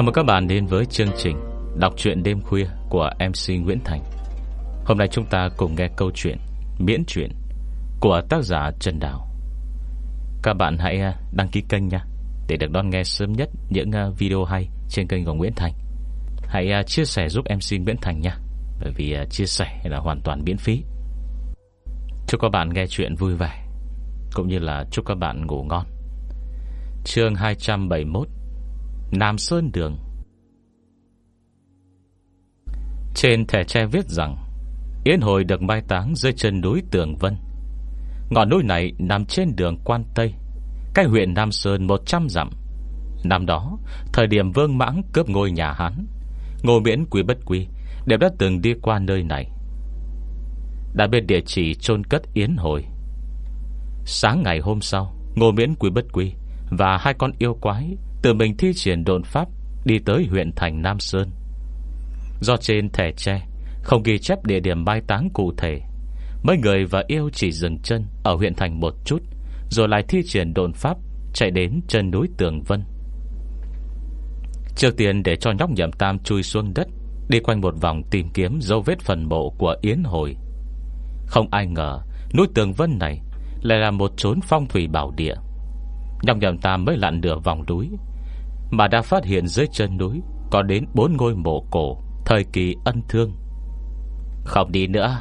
Chào mừng các bạn đến với chương trình Đọc truyện đêm khuya của MC Nguyễn Thành. Hôm nay chúng ta cùng nghe câu chuyện Miễn truyện Của tác giả Trần Đào. Các bạn hãy à, đăng ký kênh nha, Để được đón nghe sớm nhất Những à, video hay trên kênh của Nguyễn Thành. Hãy à, chia sẻ giúp MC Nguyễn Thành nha, Bởi vì chia sẻ là hoàn toàn miễn phí. Chúc các bạn nghe chuyện vui vẻ, Cũng như là chúc các bạn ngủ ngon. Chương 271 Nam Sơn Đường. Trên thẻ tre viết rằng, Yến hồi được mai táng dưới chân núi Tường Vân. Ngọn núi này nằm trên đường Quan Tây Cái huyện Nam Sơn 100 dặm. Năm đó, Thời điểm vương mãng cướp ngôi nhà Hán Ngô miễn quý bất quý Đều đã từng đi qua nơi này. Đã biết địa chỉ chôn cất Yến hồi Sáng ngày hôm sau, Ngô miễn quý bất quý Và hai con yêu quái Tự mình thi triển độn pháp Đi tới huyện thành Nam Sơn. Do trên thẻ tre, Không ghi chép địa điểm mai táng cụ thể. Mấy người và yêu chỉ dừng chân Ở huyện thành một chút, Rồi lại thi triển đồn pháp Chạy đến chân núi Tường Vân. Trước tiên để cho nhóc nhậm tam chui xuống đất, Đi quanh một vòng tìm kiếm dấu vết phần mộ của Yến Hồi. Không ai ngờ, Núi Tường Vân này Lại là một chốn phong thủy bảo địa. Nhóc nhậm tam mới lặn nửa vòng núi mà đã phát hiện dưới chân núi Có đến bốn ngôi mộ cổ, Thời kỳ ân thương. Không đi nữa,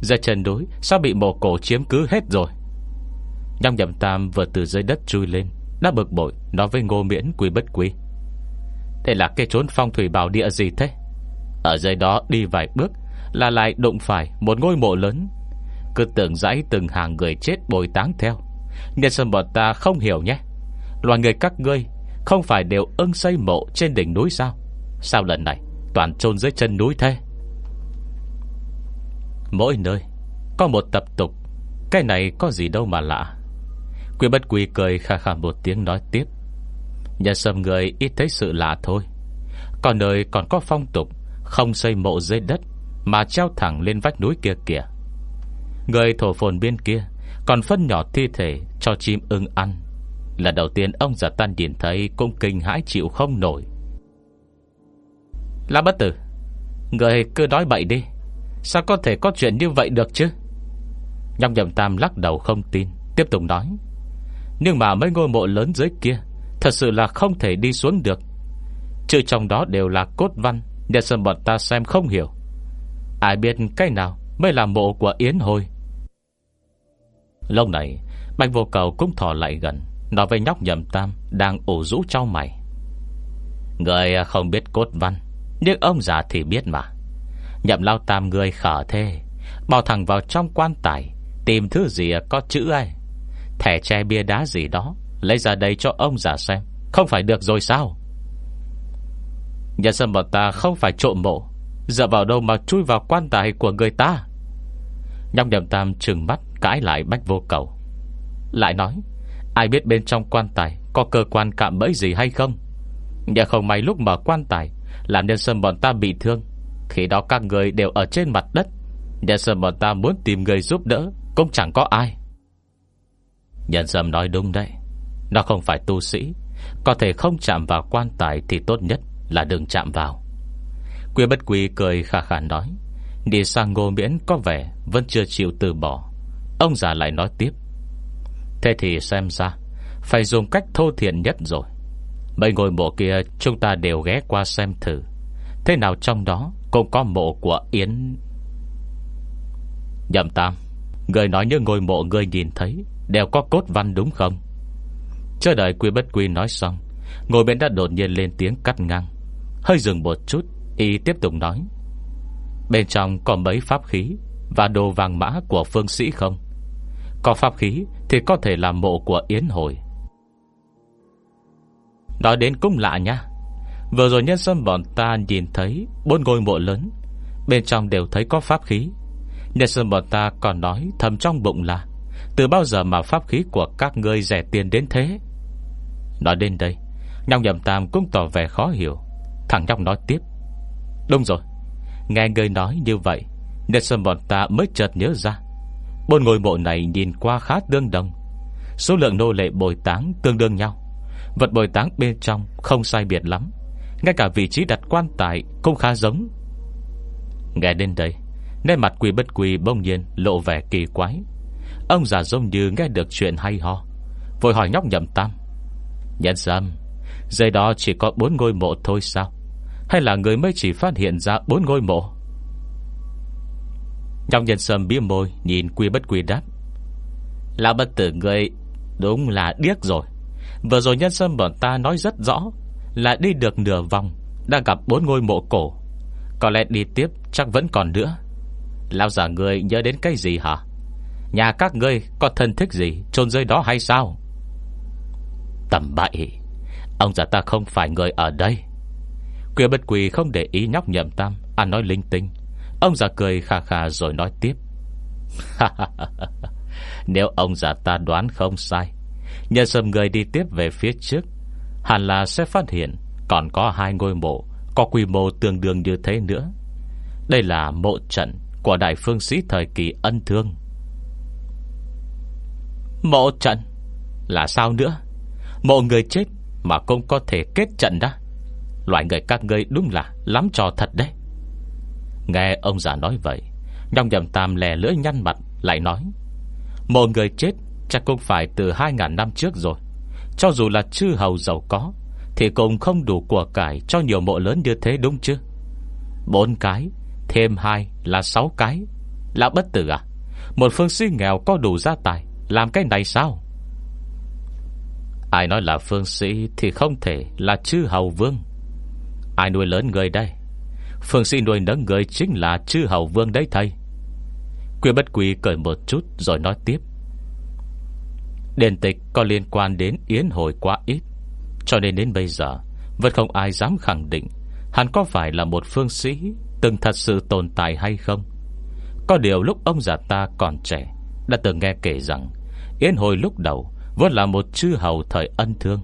Dưới chân núi sao bị mộ cổ chiếm cứ hết rồi. Nhong nhậm tam vừa từ dưới đất chui lên, Đã bực bội Nói với ngô miễn quý bất quý Đây là cái trốn phong thủy bảo địa gì thế? Ở dưới đó đi vài bước Là lại đụng phải một ngôi mộ lớn. Cứ tưởng dãy từng hàng người chết bồi táng theo. Nhân sân bọn ta không hiểu nhé. Loài người các ngươi không phải đều ưng xây mộ trên đỉnh núi sao? Sao lần này Toàn chôn dưới chân núi thế? Mỗi nơi Có một tập tục, Cái này có gì đâu mà lạ. Quỷ bất quy cười khà khà một tiếng nói tiếp. Nhà sầm người ít thấy sự lạ thôi. Còn nơi còn có phong tục, Không xây mộ dưới đất Mà treo thẳng lên vách núi kia kìa. Người thổ phồn bên kia Còn phân nhỏ thi thể cho chim ưng ăn. Lần đầu tiên ông giả tan nhìn thấy Cũng kinh hãi chịu không nổi. Là bất tử, Người cứ nói bậy đi. Sao có thể có chuyện như vậy được chứ? Nhong nhầm tam lắc đầu không tin, Tiếp tục nói. Nhưng mà mấy ngôi mộ lớn dưới kia, Thật sự là không thể đi xuống được. Chứ trong đó đều là cốt văn, Nhà sân bọn ta xem không hiểu. Ai biết cái nào Mới là mộ của Yến Hồi Lâu này, Bạch vô cầu cũng thò lại gần. Nói với nhóc nhầm tam Đang ủ rũ trao mày. Người không biết cốt văn, Nhưng ông già thì biết mà. Nhậm lao tam người khở thê Bảo thẳng vào trong quan tài, Tìm thứ gì có chữ ai. Thẻ tre bia đá gì đó, Lấy ra đây cho ông già xem, Không phải được rồi sao? Nhân dân bọn ta không phải trộm mộ, Dựa vào đâu mà chui vào quan tài của người ta? Nhóc nhầm tam trừng mắt, Cãi lại bách vô cầu. Lại nói Ai biết bên trong quan tài Có cơ quan cạm bẫy gì hay không? Nhà không may lúc mở quan tài, Làm nhân sâm bọn ta bị thương. Khi đó các người đều ở trên mặt đất. Nhân sâm bọn ta muốn tìm người giúp đỡ, Cũng chẳng có ai. Nhân sâm nói đúng đấy. Nó không phải tu sĩ. Có thể không chạm vào quan tài Thì tốt nhất là đừng chạm vào. Quy bất quy cười khả khả nói, Đi sang ngô miễn có vẻ Vẫn chưa chịu từ bỏ. Ông già lại nói tiếp Thế thì xem ra, Phải dùng cách thô thiện nhất rồi. Mấy ngôi mộ kia chúng ta đều ghé qua xem thử. Thế nào trong đó Cũng có mộ của Yến. Nhậm Tam, Người nói như ngôi mộ người nhìn thấy Đều có cốt văn đúng không? Chờ đợi quy bất quy nói xong Ngồi bên đã đột nhiên lên tiếng cắt ngang. Hơi dừng một chút, Y tiếp tục nói. Bên trong có mấy pháp khí Và đồ vàng mã của phương sĩ không? Có pháp khí thì có thể là mộ của Yến Hồi. Nói đến cũng lạ nha. Vừa rồi nhân sâm bọn ta nhìn thấy Bốn ngôi mộ lớn, Bên trong đều thấy có pháp khí. Nhân sâm bọn ta còn nói thầm trong bụng là, Từ bao giờ mà pháp khí của các ngươi rẻ tiền đến thế? Nói đến đây, Nhong nhầm tam cũng tỏ vẻ khó hiểu, Thằng nhóc nói tiếp. Đúng rồi, Nghe người nói như vậy, Nhân sâm bọn ta mới chợt nhớ ra Bốn ngôi mộ này nhìn qua khá tương đồng Số lượng nô lệ bồi táng tương đương nhau. Vật bồi táng bên trong không sai biệt lắm. Ngay cả vị trí đặt quan tài Cũng khá giống. Nghe đến đây, Nét mặt quỷ bất quỷ bông nhiên lộ vẻ kỳ quái. Ông già giống như nghe được chuyện hay ho, Vội hỏi nhóc nhậm tam. Nhân dâm Giây đó chỉ có bốn ngôi mộ thôi sao? Hay là người mới chỉ phát hiện ra bốn ngôi mộ? Trong nhân sâm bia môi, Nhìn quy bất quy đáp Lão bất tử người Đúng là điếc rồi. Vừa rồi nhân sâm bọn ta nói rất rõ, Là đi được nửa vòng, Đã gặp bốn ngôi mộ cổ. Có lẽ đi tiếp chắc vẫn còn nữa. Lão giả người nhớ đến cái gì hả? Nhà các ngươi có thân thích gì, chôn rơi đó hay sao? Tầm bậy, Ông già ta không phải người ở đây. Quyên bất quỳ không để ý nhóc nhậm tam, Ăn nói linh tinh. Ông già cười khà khà rồi nói tiếp. Nếu ông già ta đoán không sai, Nhân sầm người đi tiếp về phía trước, Hẳn là sẽ phát hiện Còn có hai ngôi mộ, Có quy mô tương đương như thế nữa. Đây là mộ trận Của đại phương sĩ thời kỳ ân thương. Mộ trận? Là sao nữa? Mộ người chết mà cũng có thể kết trận đó. Loại người các ngươi đúng là Lắm trò thật đấy. Nghe ông già nói vậy, Nhong nhầm tam lè lưỡi nhăn mặt, Lại nói, Một người chết chắc cũng phải từ 2.000 năm trước rồi. Cho dù là chư hầu giàu có, Thì cũng không đủ của cải Cho nhiều mộ lớn như thế đúng chứ? Bốn cái, Thêm hai là sáu cái. Là bất tử à Một phương sĩ nghèo có đủ gia tài, Làm cái này sao? Ai nói là phương sĩ Thì không thể là chư hầu vương. Ai nuôi lớn người đây? Phương sĩ nuôi nấng người Chính là chư hầu vương đấy thầy. Quyên bất quỳ cười một chút Rồi nói tiếp. Đền tịch có liên quan đến Yến hồi quá ít, Cho nên đến bây giờ Vẫn không ai dám khẳng định Hắn có phải là một phương sĩ Từng thật sự tồn tại hay không. Có điều lúc ông già ta còn trẻ, Đã từng nghe kể rằng Yến hồi lúc đầu Vốn là một chư hầu thời ân thương.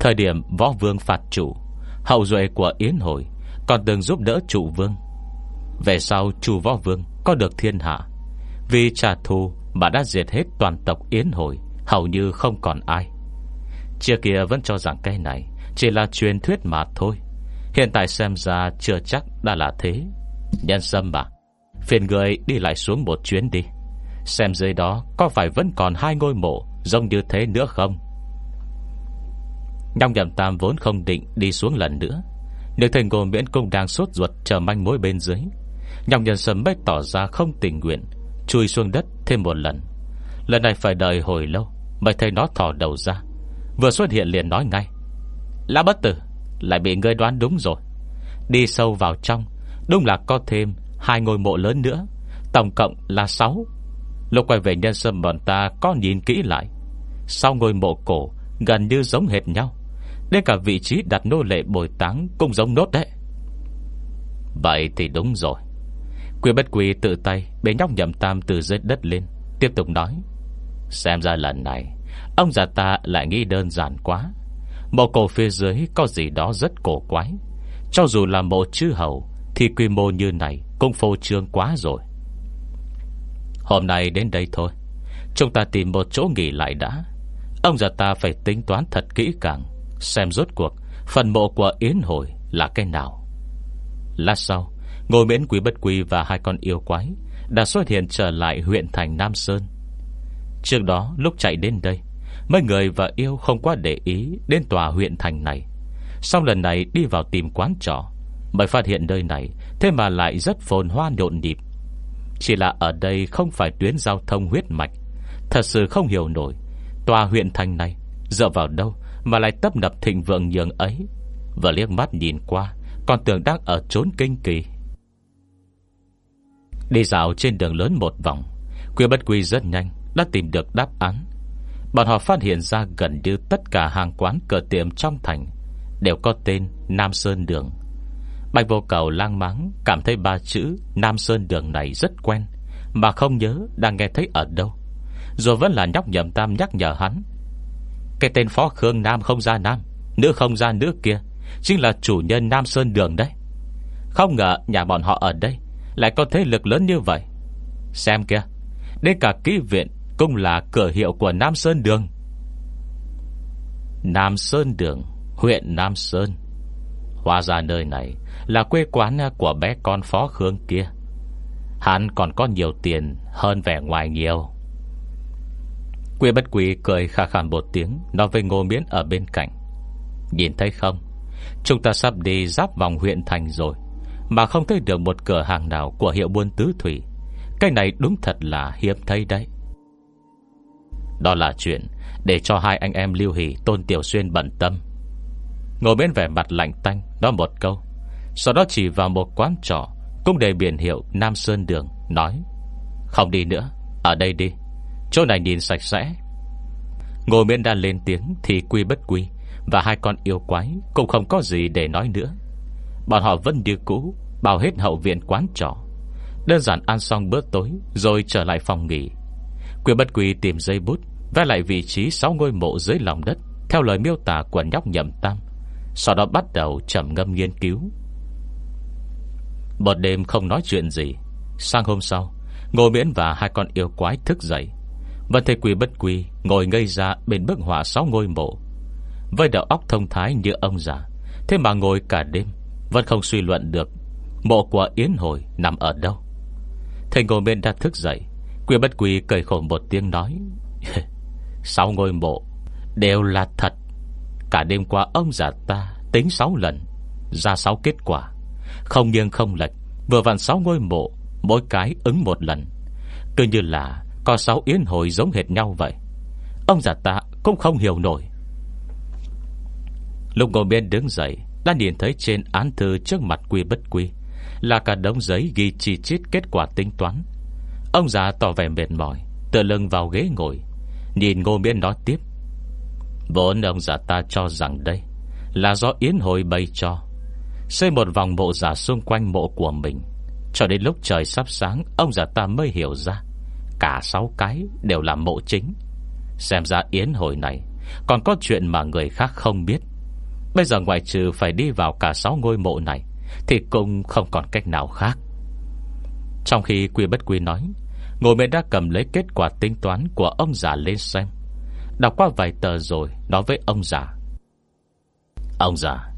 Thời điểm võ vương phạt chủ, Hậu duệ của Yến Hồi còn từng giúp đỡ trụ vương. Về sau chủ võ vương có được thiên hạ. Vì trả thù Mà đã diệt hết toàn tộc Yến Hồi Hầu như không còn ai. Chia kia vẫn cho rằng cái này Chỉ là truyền thuyết mà thôi. Hiện tại xem ra chưa chắc đã là thế. Nhân sâm mà Phiền người đi lại xuống một chuyến đi. Xem dưới đó có phải vẫn còn hai ngôi mộ Giống như thế nữa không? Nhong nhầm tam vốn không định đi xuống lần nữa. Nếu thầy ngô miễn cũng đang sốt ruột Chờ manh mối bên dưới. Nhọc nhân sâm bách tỏ ra không tình nguyện, Chui xuống đất thêm một lần. Lần này phải đợi hồi lâu Mới thấy nó thỏ đầu ra. Vừa xuất hiện liền nói ngay lá bất tử, Lại bị ngươi đoán đúng rồi. Đi sâu vào trong, Đúng là có thêm hai ngôi mộ lớn nữa, Tổng cộng là 6 Lúc quay về nhân sâm bọn ta có nhìn kỹ lại. Sau ngôi mộ cổ Gần như giống hệt nhau Đến cả vị trí đặt nô lệ bồi táng Cũng giống nốt đấy. Vậy thì đúng rồi. Quyên bất quy tự tay Bế nhóc nhậm tam từ dưới đất lên, Tiếp tục nói. Xem ra lần này, Ông già ta lại nghĩ đơn giản quá. Mộ cổ phía dưới có gì đó rất cổ quái. Cho dù là mộ chư hầu, Thì quy mô như này Cũng phô trương quá rồi. Hôm nay đến đây thôi. Chúng ta tìm một chỗ nghỉ lại đã. Ông già ta phải tính toán thật kỹ càng. Xem rốt cuộc, Phần mộ của Yến Hồi là cái nào? Lát sau Ngồi miễn quý bất quý và hai con yêu quái Đã xuất hiện trở lại huyện thành Nam Sơn. Trước đó, lúc chạy đến đây, Mấy người và yêu không quá để ý Đến tòa huyện thành này. Sau lần này đi vào tìm quán trọ, Mới phát hiện nơi này, Thế mà lại rất phồn hoa nhộn nhịp. Chỉ là ở đây không phải tuyến giao thông huyết mạch, Thật sự không hiểu nổi, Tòa huyện thành này Dựa vào đâu mà lại tấp nập thịnh vượng nhường ấy. Và liếc mắt nhìn qua, Còn tưởng đang ở trốn kinh kỳ. Đi dạo trên đường lớn một vòng, Quy bất quy rất nhanh Đã tìm được đáp án. Bọn họ phát hiện ra gần như tất cả hàng quán cửa tiệm trong thành Đều có tên Nam Sơn Đường. Bạch vô cầu lang mắng Cảm thấy ba chữ Nam Sơn Đường này rất quen, Mà không nhớ đang nghe thấy ở đâu. Rồi vẫn là nhóc nhầm tam nhắc nhở hắn cái tên phó Khương Nam không ra Nam, Nữ không ra nữ kia, Chính là chủ nhân Nam Sơn Đường đấy. Không ngờ nhà bọn họ ở đây Lại có thế lực lớn như vậy. Xem kìa, Đến cả ký viện cũng là cửa hiệu của Nam Sơn Đường. Nam Sơn Đường, Huyện Nam Sơn. Hóa ra nơi này Là quê quán của bé con phó Khương kia. Hắn còn có nhiều tiền Hơn vẻ ngoài nhiều quy bất quỷ cười khà khàn một tiếng, Nói với ngô miễn ở bên cạnh. Nhìn thấy không? Chúng ta sắp đi giáp vòng huyện thành rồi, Mà không thấy được một cửa hàng nào Của hiệu buôn tứ thủy. Cái này đúng thật là hiếm thấy đấy. Đó là chuyện Để cho hai anh em lưu hỷ, Tôn Tiểu Xuyên bận tâm. Ngồi bên vẻ mặt lạnh tanh, Nói một câu. Sau đó chỉ vào một quán trọ, Cũng để biển hiệu Nam Sơn Đường, Nói. Không đi nữa, Ở đây đi. Chỗ này nhìn sạch sẽ. Ngô miễn đan lên tiếng Thì quy bất quy, Và hai con yêu quái Cũng không có gì để nói nữa. Bọn họ vẫn như cũ Bảo hết hậu viện quán trọ. Đơn giản ăn xong bữa tối, Rồi trở lại phòng nghỉ. Quy bất quy tìm dây bút, Vẽ lại vị trí sáu ngôi mộ dưới lòng đất, Theo lời miêu tả của nhóc nhậm tam, Sau đó bắt đầu trầm ngâm nghiên cứu. Một đêm không nói chuyện gì Sang hôm sau, Ngô Miễn và hai con yêu quái thức dậy. Và thầy Quỳ bất quỳ, Ngồi ngây ra bên bức họa sáu ngôi mộ. Với đầu óc thông thái như ông già, Thế mà ngồi cả đêm, Vẫn không suy luận được Mộ của Yến Hồi nằm ở đâu. Thầy ngồi bên đã thức dậy, Quỳ bất quỳ cười khổ một tiếng nói, Sáu ngôi mộ Đều là thật. Cả đêm qua ông già ta tính sáu lần, Ra sáu kết quả. Không nghiêng không lệch, Vừa vặn sáu ngôi mộ, Mỗi cái ứng một lần. Cứ như là có sáu yến hồi giống hệt nhau vậy. Ông già ta cũng không hiểu nổi. Lúc ngồi bên đứng dậy, Đã nhìn thấy trên án thư trước mặt quy bất quy, Là cả đống giấy ghi chi chít kết quả tính toán. Ông già tỏ vẻ mệt mỏi, Tựa lưng vào ghế ngồi, Nhìn ngô miễn nói tiếp. Vốn ông già ta cho rằng đây Là do yến hồi bày cho, Xây một vòng mộ giả xung quanh mộ của mình. Cho đến lúc trời sắp sáng, Ông già ta mới hiểu ra Cả sáu cái đều là mộ chính. Xem ra yến hồi này Còn có chuyện mà người khác không biết. Bây giờ ngoại trừ phải đi vào cả sáu ngôi mộ này Thì cũng không còn cách nào khác. Trong khi Quy Bất Quy nói Ngồi mẹ đã cầm lấy kết quả tính toán Của ông già lên xem. Đọc qua vài tờ rồi Nói với ông già. Ông già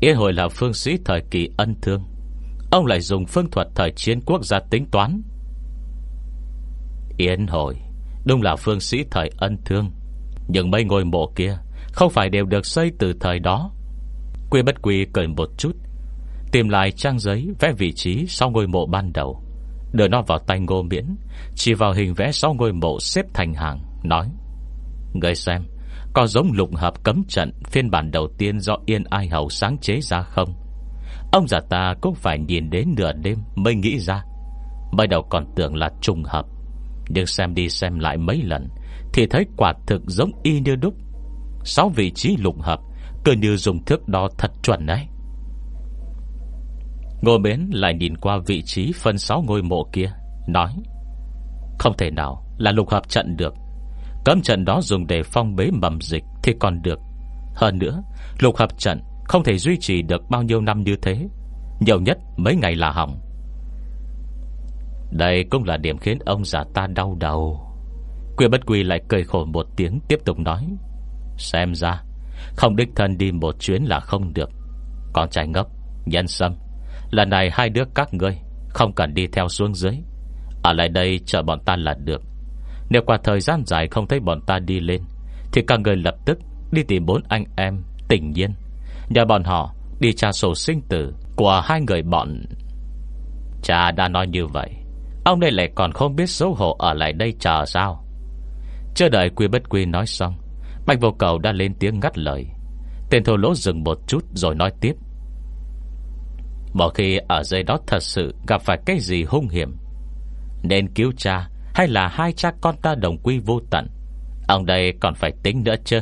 Yên hồi là phương sĩ thời kỳ ân thương. Ông lại dùng phương thuật thời chiến quốc gia tính toán. Yến hồi Đúng là phương sĩ thời ân thương. Nhưng mấy ngôi mộ kia Không phải đều được xây từ thời đó. Quy bất quy cười một chút, Tìm lại trang giấy vẽ vị trí Sau ngôi mộ ban đầu, Đưa nó vào tay ngô miễn, Chỉ vào hình vẽ sau ngôi mộ xếp thành hàng, Nói Người xem, Có giống lục hợp cấm trận Phiên bản đầu tiên do Yên Ai Hầu sáng chế ra không? Ông già ta cũng phải nhìn đến nửa đêm Mới nghĩ ra. Mới đầu còn tưởng là trùng hợp nhưng xem đi xem lại mấy lần, Thì thấy quả thực giống y như đúc. Sáu vị trí lục hợp, Cứ như dùng thước đo thật chuẩn đấy. Ngô Bến lại nhìn qua vị trí phân sáu ngôi mộ kia, Nói, Không thể nào là lục hợp trận được. Cấm trận đó dùng để phong bế mầm dịch Thì còn được. Hơn nữa, lục hợp trận Không thể duy trì được bao nhiêu năm như thế. Nhiều nhất mấy ngày là hỏng đây cũng là điểm khiến ông già ta đau đầu. Quyền bất quy lại cười khổ một tiếng, Tiếp tục nói, Xem ra, Không đích thân đi một chuyến là không được. Con trai ngốc, Nhân sâm, Lần này hai đứa các ngươi Không cần đi theo xuống dưới. Ở lại đây chờ bọn ta là được. Nếu qua thời gian dài không thấy bọn ta đi lên, Thì các người lập tức Đi tìm bốn anh em tình nhiên, Nhờ bọn họ đi tra sổ sinh tử Của hai người bọn. Cha đã nói như vậy. Ông đây lại còn không biết xấu hổ Ở lại đây chờ sao? Chưa đợi quy bất quy nói xong, Bạch vô cầu đã lên tiếng ngắt lời. Tên thô lỗ dừng một chút rồi nói tiếp. Một khi ở dưới đó thật sự Gặp phải cái gì hung hiểm, Nên cứu cha Hay là hai cha con ta đồng quy vô tận, Ông đây còn phải tính nữa chứ?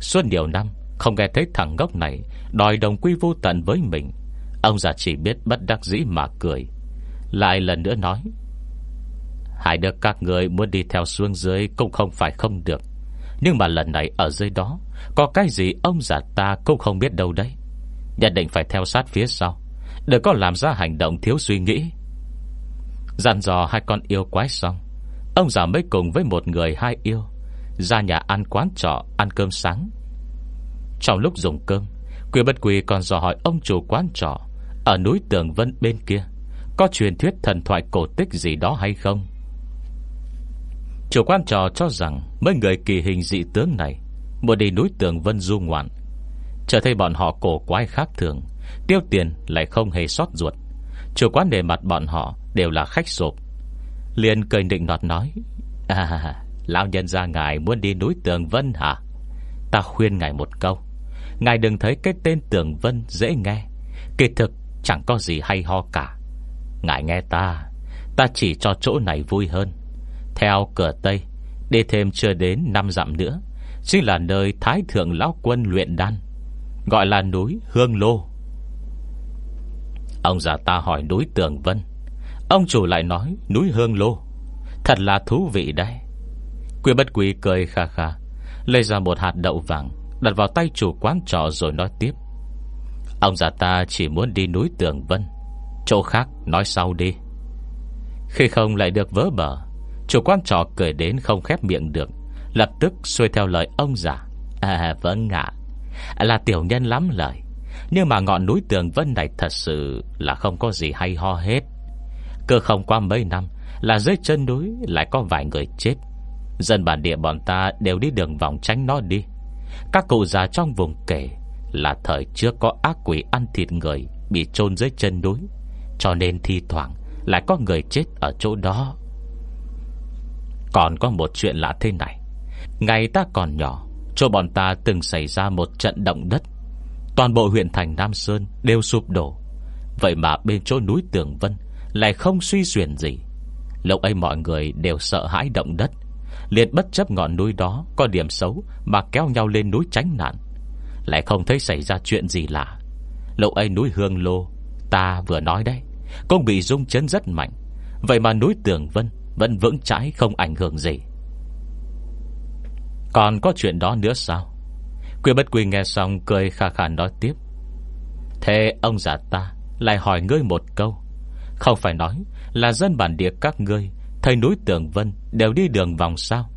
Suốt nhiều năm, Không nghe thấy thằng ngốc này Đòi đồng quy vô tận với mình. Ông già chỉ biết bất đắc dĩ mà cười lại lần nữa nói, Hai đứa các người muốn đi theo xuống dưới Cũng không phải không được. Nhưng mà lần này ở dưới đó, Có cái gì ông già ta cũng không biết đâu đấy. Nhất định phải theo sát phía sau. Đừng có làm ra hành động thiếu suy nghĩ. Dặn dò hai con yêu quái xong, Ông già mới cùng với một người hai yêu, Ra nhà ăn quán trọ, Ăn cơm sáng. Trong lúc dùng cơm Quỷ bất quỷ còn dò hỏi ông chủ quán trọ Ở núi Tường Vân bên kia. Có truyền thuyết thần thoại cổ tích gì đó hay không? Chủ quan trò cho rằng Mấy người kỳ hình dị tướng này Muốn đi núi Tường Vân du ngoạn trở thấy bọn họ cổ quái khác thường, Tiêu tiền lại không hề sót ruột. Chủ quán đề mặt bọn họ Đều là khách sộp. Liền cười định nọt nói À Lão nhân ra ngài muốn đi núi Tường Vân hả? Ta khuyên ngài một câu, Ngài đừng thấy cái tên Tường Vân dễ nghe, Kỳ thực chẳng có gì hay ho cả. Ngài nghe ta. Ta chỉ cho chỗ này vui hơn. Theo cửa Tây, Đi thêm chưa đến 5 dặm nữa, Chính là nơi Thái Thượng Lão Quân luyện đan, Gọi là núi Hương Lô. Ông già ta hỏi núi Tường Vân. Ông chủ lại nói, núi Hương Lô, Thật là thú vị đấy. Quy bất quý cười kha kha, Lấy ra một hạt đậu vàng, Đặt vào tay chủ quán trọ rồi nói tiếp. Ông già ta chỉ muốn đi núi Tường Vân. Chỗ khác, nói sau đi. Khi không lại được vỡ bờ, Chủ quan trò cười đến không khép miệng được, Lập tức xuôi theo lời ông già. À vâng ạ, Là tiểu nhân lắm lời, Nhưng mà ngọn núi Tường Vân này thật sự Là không có gì hay ho hết. Cơ không qua mấy năm, Là dưới chân núi lại có vài người chết. Dân bản địa bọn ta đều đi đường vòng tránh nó đi. Các cụ già trong vùng kể Là thời trước có ác quỷ ăn thịt người Bị chôn dưới chân núi. Cho nên thi thoảng Lại có người chết ở chỗ đó. Còn có một chuyện lạ thế này. Ngày ta còn nhỏ, Chỗ bọn ta từng xảy ra một trận động đất. Toàn bộ huyện thành Nam Sơn Đều sụp đổ. Vậy mà bên chỗ núi Tường Vân Lại không suy xuyển gì. Lúc ấy mọi người đều sợ hãi động đất. Liệt bất chấp ngọn núi đó Có điểm xấu mà kéo nhau lên núi tránh nạn. Lại không thấy xảy ra chuyện gì lạ. Lúc ấy núi Hương Lô, Ta vừa nói đấy. Cũng bị rung chấn rất mạnh. Vậy mà núi Tường Vân Vẫn vững chãi không ảnh hưởng gì. Còn có chuyện đó nữa sao? Quy bất quy nghe xong Cười khà khà nói tiếp. Thế ông già ta Lại hỏi ngươi một câu. Không phải nói là dân bản địa các ngươi, Thầy núi Tường Vân đều đi đường vòng sao?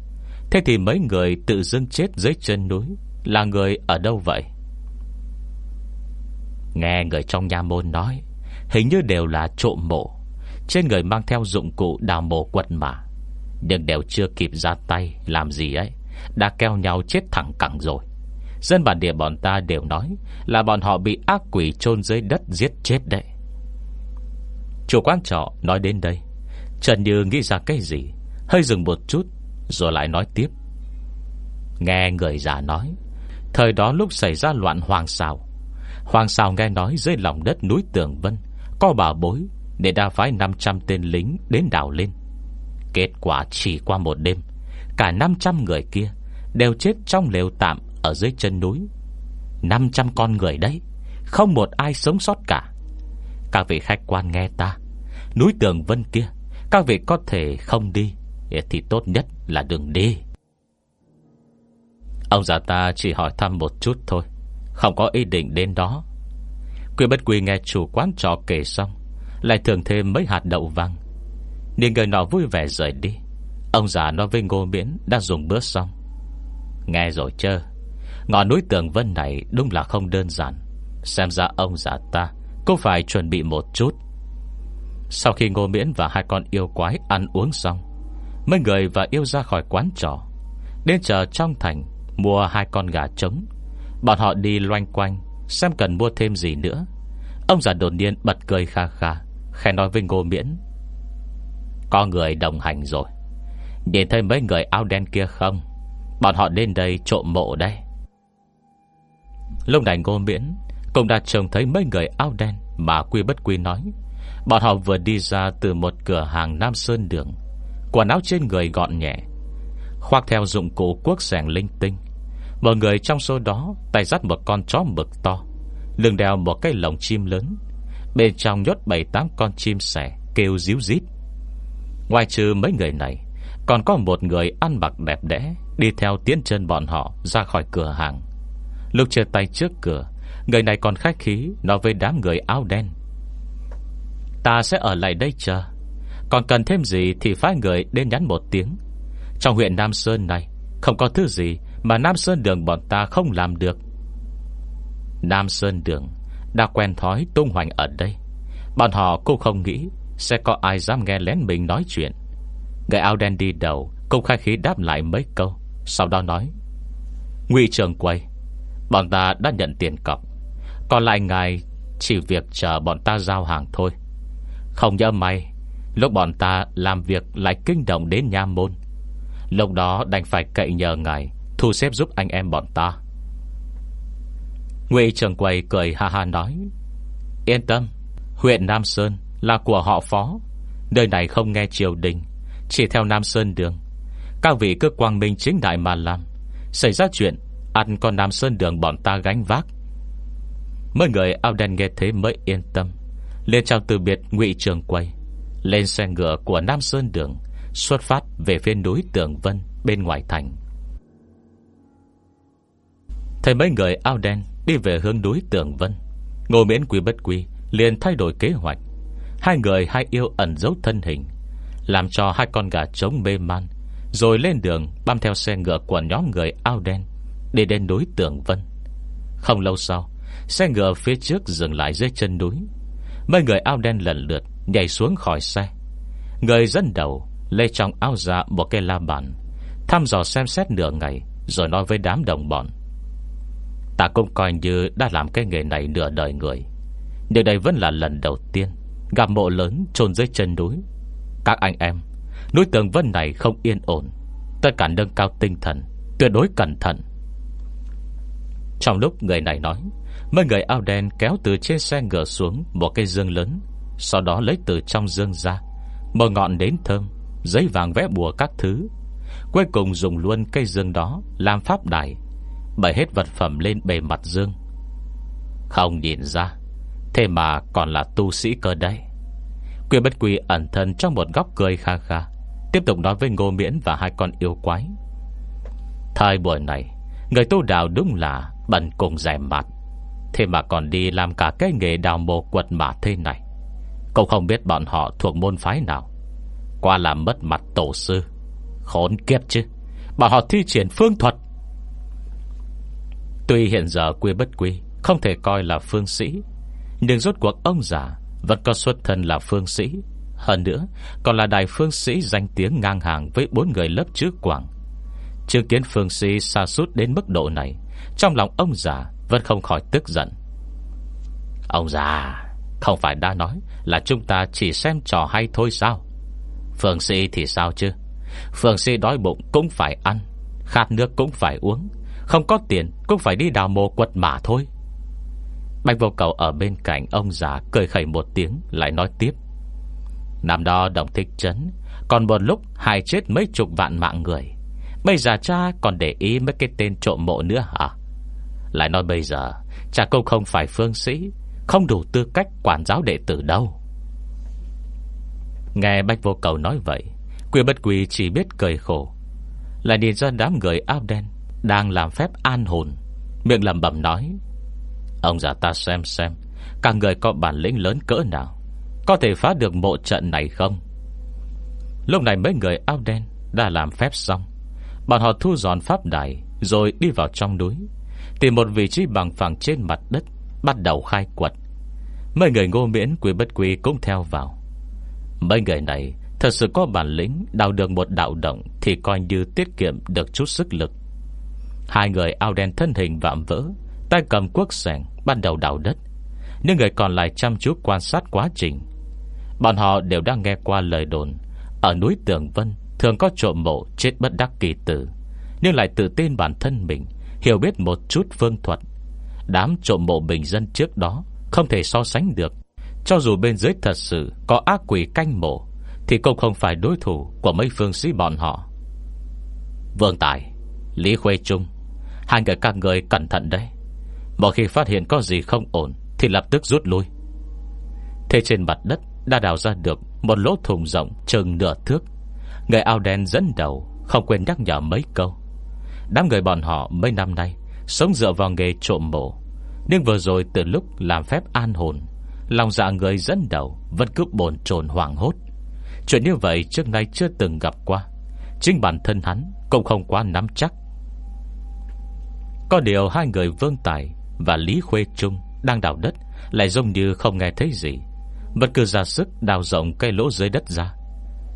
Thế thì mấy người tự dưng chết dưới chân núi Là người ở đâu vậy? Nghe người trong nhà môn nói Hình như đều là trộm mộ. Trên người mang theo dụng cụ đào mộ quật mà. Nhưng đều chưa kịp ra tay, Làm gì ấy? Đã keo nhau chết thẳng cẳng rồi. Dân bản địa bọn ta đều nói Là bọn họ bị ác quỷ chôn dưới đất giết chết đấy. Chủ quán trọ nói đến đây, Trần Như nghĩ ra cái gì, Hơi dừng một chút, Rồi lại nói tiếp. Nghe người già nói, Thời đó lúc xảy ra loạn hoàng xào Hoàng xào nghe nói dưới lòng đất núi Tường Vân có bà bối Để đa phái 500 tên lính đến đảo lên. Kết quả chỉ qua một đêm, Cả 500 người kia Đều chết trong lều tạm Ở dưới chân núi. 500 con người đấy, Không một ai sống sót cả. Các vị khách quan nghe ta, Núi Tường Vân kia, các vị có thể không đi, Thì tốt nhất là đừng đi. Ông già ta chỉ hỏi thăm một chút thôi, Không có ý định đến đó. Quy bất quy nghe chủ quán trò kể xong, Lại thường thêm mấy hạt đậu văng. nên người nọ vui vẻ rời đi. Ông già nói với ngô miễn Đã dùng bữa xong. Nghe rồi chơ Ngọn núi tường vân này đúng là không đơn giản. Xem ra ông già ta Cũng phải chuẩn bị một chút. Sau khi Ngô Miễn và hai con yêu quái ăn uống xong, Mấy người và yêu ra khỏi quán trò. Đến chờ trong thành, Mua hai con gà trống. Bọn họ đi loanh quanh Xem cần mua thêm gì nữa. Ông già đột nhiên bật cười kha kha, Khẽ nói với Ngô Miễn. Có người đồng hành rồi. Nhìn thấy mấy người áo đen kia không? Bọn họ đến đây trộm mộ đây Lúc này Ngô Miễn Cũng đã trông thấy mấy người áo đen Mà quy bất quy nói. Bọn họ vừa đi ra từ một cửa hàng Nam Sơn Đường, Quần áo trên người gọn nhẹ, Khoác theo dụng cụ quốc sẻng linh tinh. Một người trong số đó Tay dắt một con chó mực to, Lưng đeo một cái lồng chim lớn. Bên trong nhốt bảy tám con chim sẻ Kêu díu dít Ngoài trừ mấy người này, Còn có một người ăn mặc đẹp đẽ, Đi theo tiến chân bọn họ ra khỏi cửa hàng. Lúc chia tay trước cửa, Người này còn khách khí Nói với đám người áo đen. Ta sẽ ở lại đây chờ. Còn cần thêm gì thì phái người đến nhắn một tiếng. Trong huyện Nam Sơn này, Không có thứ gì mà Nam Sơn đường bọn ta không làm được. Nam Sơn Đường, Đã quen thói tung hoành ở đây. Bọn họ cũng không nghĩ Sẽ có ai dám nghe lén mình nói chuyện. Người áo đen đi đầu, Cũng khai khí đáp lại mấy câu, Sau đó nói, Nguy trường quay, Bọn ta đã nhận tiền cọc, Còn lại ngài chỉ việc chờ bọn ta giao hàng thôi. Không nhớ may, Lúc bọn ta làm việc lại kinh động đến nha môn, Lúc đó đành phải cậy nhờ ngài Thu xếp giúp anh em bọn ta. Ngụy Trường Quầy cười ha ha nói, Yên tâm, Huyện Nam Sơn là của họ phó. Nơi này không nghe triều đình, Chỉ theo Nam Sơn đường. Các vị cứ quang minh chính đại mà làm. Xảy ra chuyện, Ăn con Nam Sơn đường bọn ta gánh vác. Mấy người ao đen nghe thế mới yên tâm. Lên chào từ biệt ngụy Trường Quầy, Lên xe ngựa của Nam Sơn đường, Xuất phát về phía núi Tường Vân Bên ngoài thành. Thấy mấy người ao đen Đi về hướng núi Tường Vân Ngô miễn quy bất quy, liền thay đổi kế hoạch. Hai người hai yêu ẩn giấu thân hình, Làm cho hai con gà trống mê man, Rồi lên đường Băm theo xe ngựa của nhóm người ao đen Để đến núi Tường Vân. Không lâu sau, Xe ngựa phía trước dừng lại dưới chân núi. Mấy người ao đen lần lượt Nhảy xuống khỏi xe. Người dẫn đầu Lê trong áo dạ một cây la bàn, Thăm dò xem xét nửa ngày, Rồi nói với đám đồng bọn. Ta cũng coi như đã làm cái nghề này nửa đời người. Nhưng đây vẫn là lần đầu tiên, Gặp mộ lớn chôn dưới chân núi. Các anh em, Núi tường vân này không yên ổn. Tất cả nâng cao tinh thần, Tuyệt đối cẩn thận. Trong lúc người này nói, Mấy người ao đen kéo từ trên xe ngựa xuống Một cây dương lớn, Sau đó lấy từ trong dương ra Một ngọn đến thơm, Giấy vàng vẽ bùa các thứ. Cuối cùng dùng luôn cây dương đó Làm pháp đài Bày hết vật phẩm lên bề mặt dương. Không nhìn ra, Thế mà còn là tu sĩ cơ đấy. Quyền bất quy ẩn thân trong một góc cười kha kha, Tiếp tục nói với Ngô Miễn và hai con yêu quái. Thời buổi này, Người tu đạo đúng là bần cùng rẻ mặt Thế mà còn đi làm cả cái nghề đào mồ quật mã thế này. Cậu không biết bọn họ thuộc môn phái nào Qua làm mất mặt tổ sư, Khốn kiếp chứ. Bọn họ thi triển phương thuật Tuy hiện giờ quy bất quy, Không thể coi là phương sĩ, Nhưng rốt cuộc ông già Vẫn có xuất thân là phương sĩ. Hơn nữa, còn là đại phương sĩ Danh tiếng ngang hàng với bốn người lớp trước quảng. Chứng kiến phương sĩ xa suốt đến mức độ này, Trong lòng ông già Vẫn không khỏi tức giận. Ông già, Không phải đã nói là chúng ta chỉ xem trò hay thôi sao? Phương sĩ thì sao chứ? Phương sĩ đói bụng cũng phải ăn, Khát nước cũng phải uống không có tiền, cũng phải đi đào mồ quật mã thôi. Bạch vô cầu ở bên cạnh ông già Cười khẩy một tiếng, lại nói tiếp. Năm đó đồng thích chấn Còn một lúc hai chết mấy chục vạn mạng người. Bây giờ cha còn để ý mấy cái tên trộm mộ nữa hả? Lại nói bây giờ, Cha cũng không phải phương sĩ, Không đủ tư cách quản giáo đệ tử đâu. Nghe Bạch Vô Cầu nói vậy, Quy bất quỳ chỉ biết cười khổ. Lại nhìn ra đám người áo đen đang làm phép an hồn. Miệng lầm bẩm nói, Ông già ta xem xem Các người có bản lĩnh lớn cỡ nào, Có thể phá được mộ trận này không? Lúc này mấy người áo đen Đã làm phép xong. Bọn họ thu dọn pháp đài, Rồi đi vào trong núi, Tìm một vị trí bằng phẳng trên mặt đất, Bắt đầu khai quật. Mấy người ngô miễn quý bất quý cũng theo vào. Mấy người này Thật sự có bản lĩnh, đào được một đạo động Thì coi như tiết kiệm được chút sức lực. Hai người ao đen thân hình vạm vỡ, Tay cầm quốc sẻng Bắt đầu đào đất. Nhưng người còn lại chăm chú quan sát quá trình. Bọn họ đều đang nghe qua lời đồn. Ở núi Tường Vân, Thường có trộm mộ chết bất đắc kỳ tử. Nhưng lại tự tin bản thân mình, Hiểu biết một chút phương thuật. Đám trộm mộ bình dân trước đó Không thể so sánh được. Cho dù bên dưới thật sự có ác quỷ canh mộ, Thì cũng không phải đối thủ Của mấy phương sĩ bọn họ. Vương Tài, Lý Khuê Trung. Hai người các người cẩn thận đấy. Mỗi khi phát hiện có gì không ổn, Thì lập tức rút lui. Thế trên mặt đất đã đào ra được Một lỗ thùng rộng chừng nửa thước. Người ao đen dẫn đầu, Không quên nhắc nhở mấy câu. Đám người bọn họ mấy năm nay Sống dựa vào nghề trộm mộ. Nhưng vừa rồi từ lúc làm phép an hồn, Lòng dạ người dẫn đầu Vẫn cứ bồn chồn hoảng hốt. Chuyện như vậy trước nay chưa từng gặp qua. Chính bản thân hắn Cũng không quá nắm chắc. Có điều hai người vương tài Và Lý Khuê Trung Đang đào đất Lại giống như không nghe thấy gì. Vẫn cứ ra sức đào rộng cây lỗ dưới đất ra.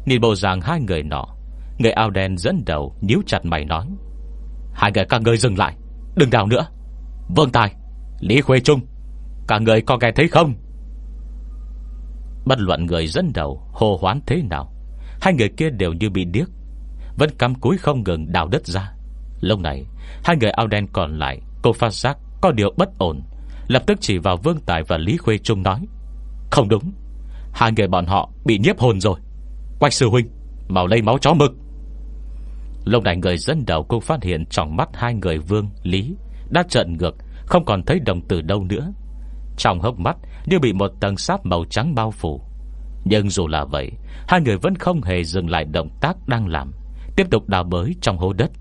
Nhìn bộ dạng hai người nọ, Người ao đen dẫn đầu nhíu chặt mày nói, Hai người các người dừng lại, Đừng đào nữa. Vương Tài, Lý Khuê Trung Cả người có nghe thấy không? Bất luận người dẫn đầu Hồ hoán thế nào, Hai người kia đều như bị điếc, Vẫn cắm cúi không ngừng đào đất ra. Lúc này Hai người ao đen còn lại Cô phát giác có điều bất ổn Lập tức chỉ vào Vương Tài và Lý Khuê Trung nói Không đúng Hai người bọn họ bị nhiếp hồn rồi. Quách sư huynh Màu lây máu chó mực. Lúc này người dân đầu cũng phát hiện Trong mắt hai người Vương, Lý Đã trận ngược Không còn thấy đồng từ đâu nữa. Trong hốc mắt như bị một tầng sáp màu trắng bao phủ. Nhưng dù là vậy Hai người vẫn không hề dừng lại động tác đang làm Tiếp tục đào bới trong hố đất.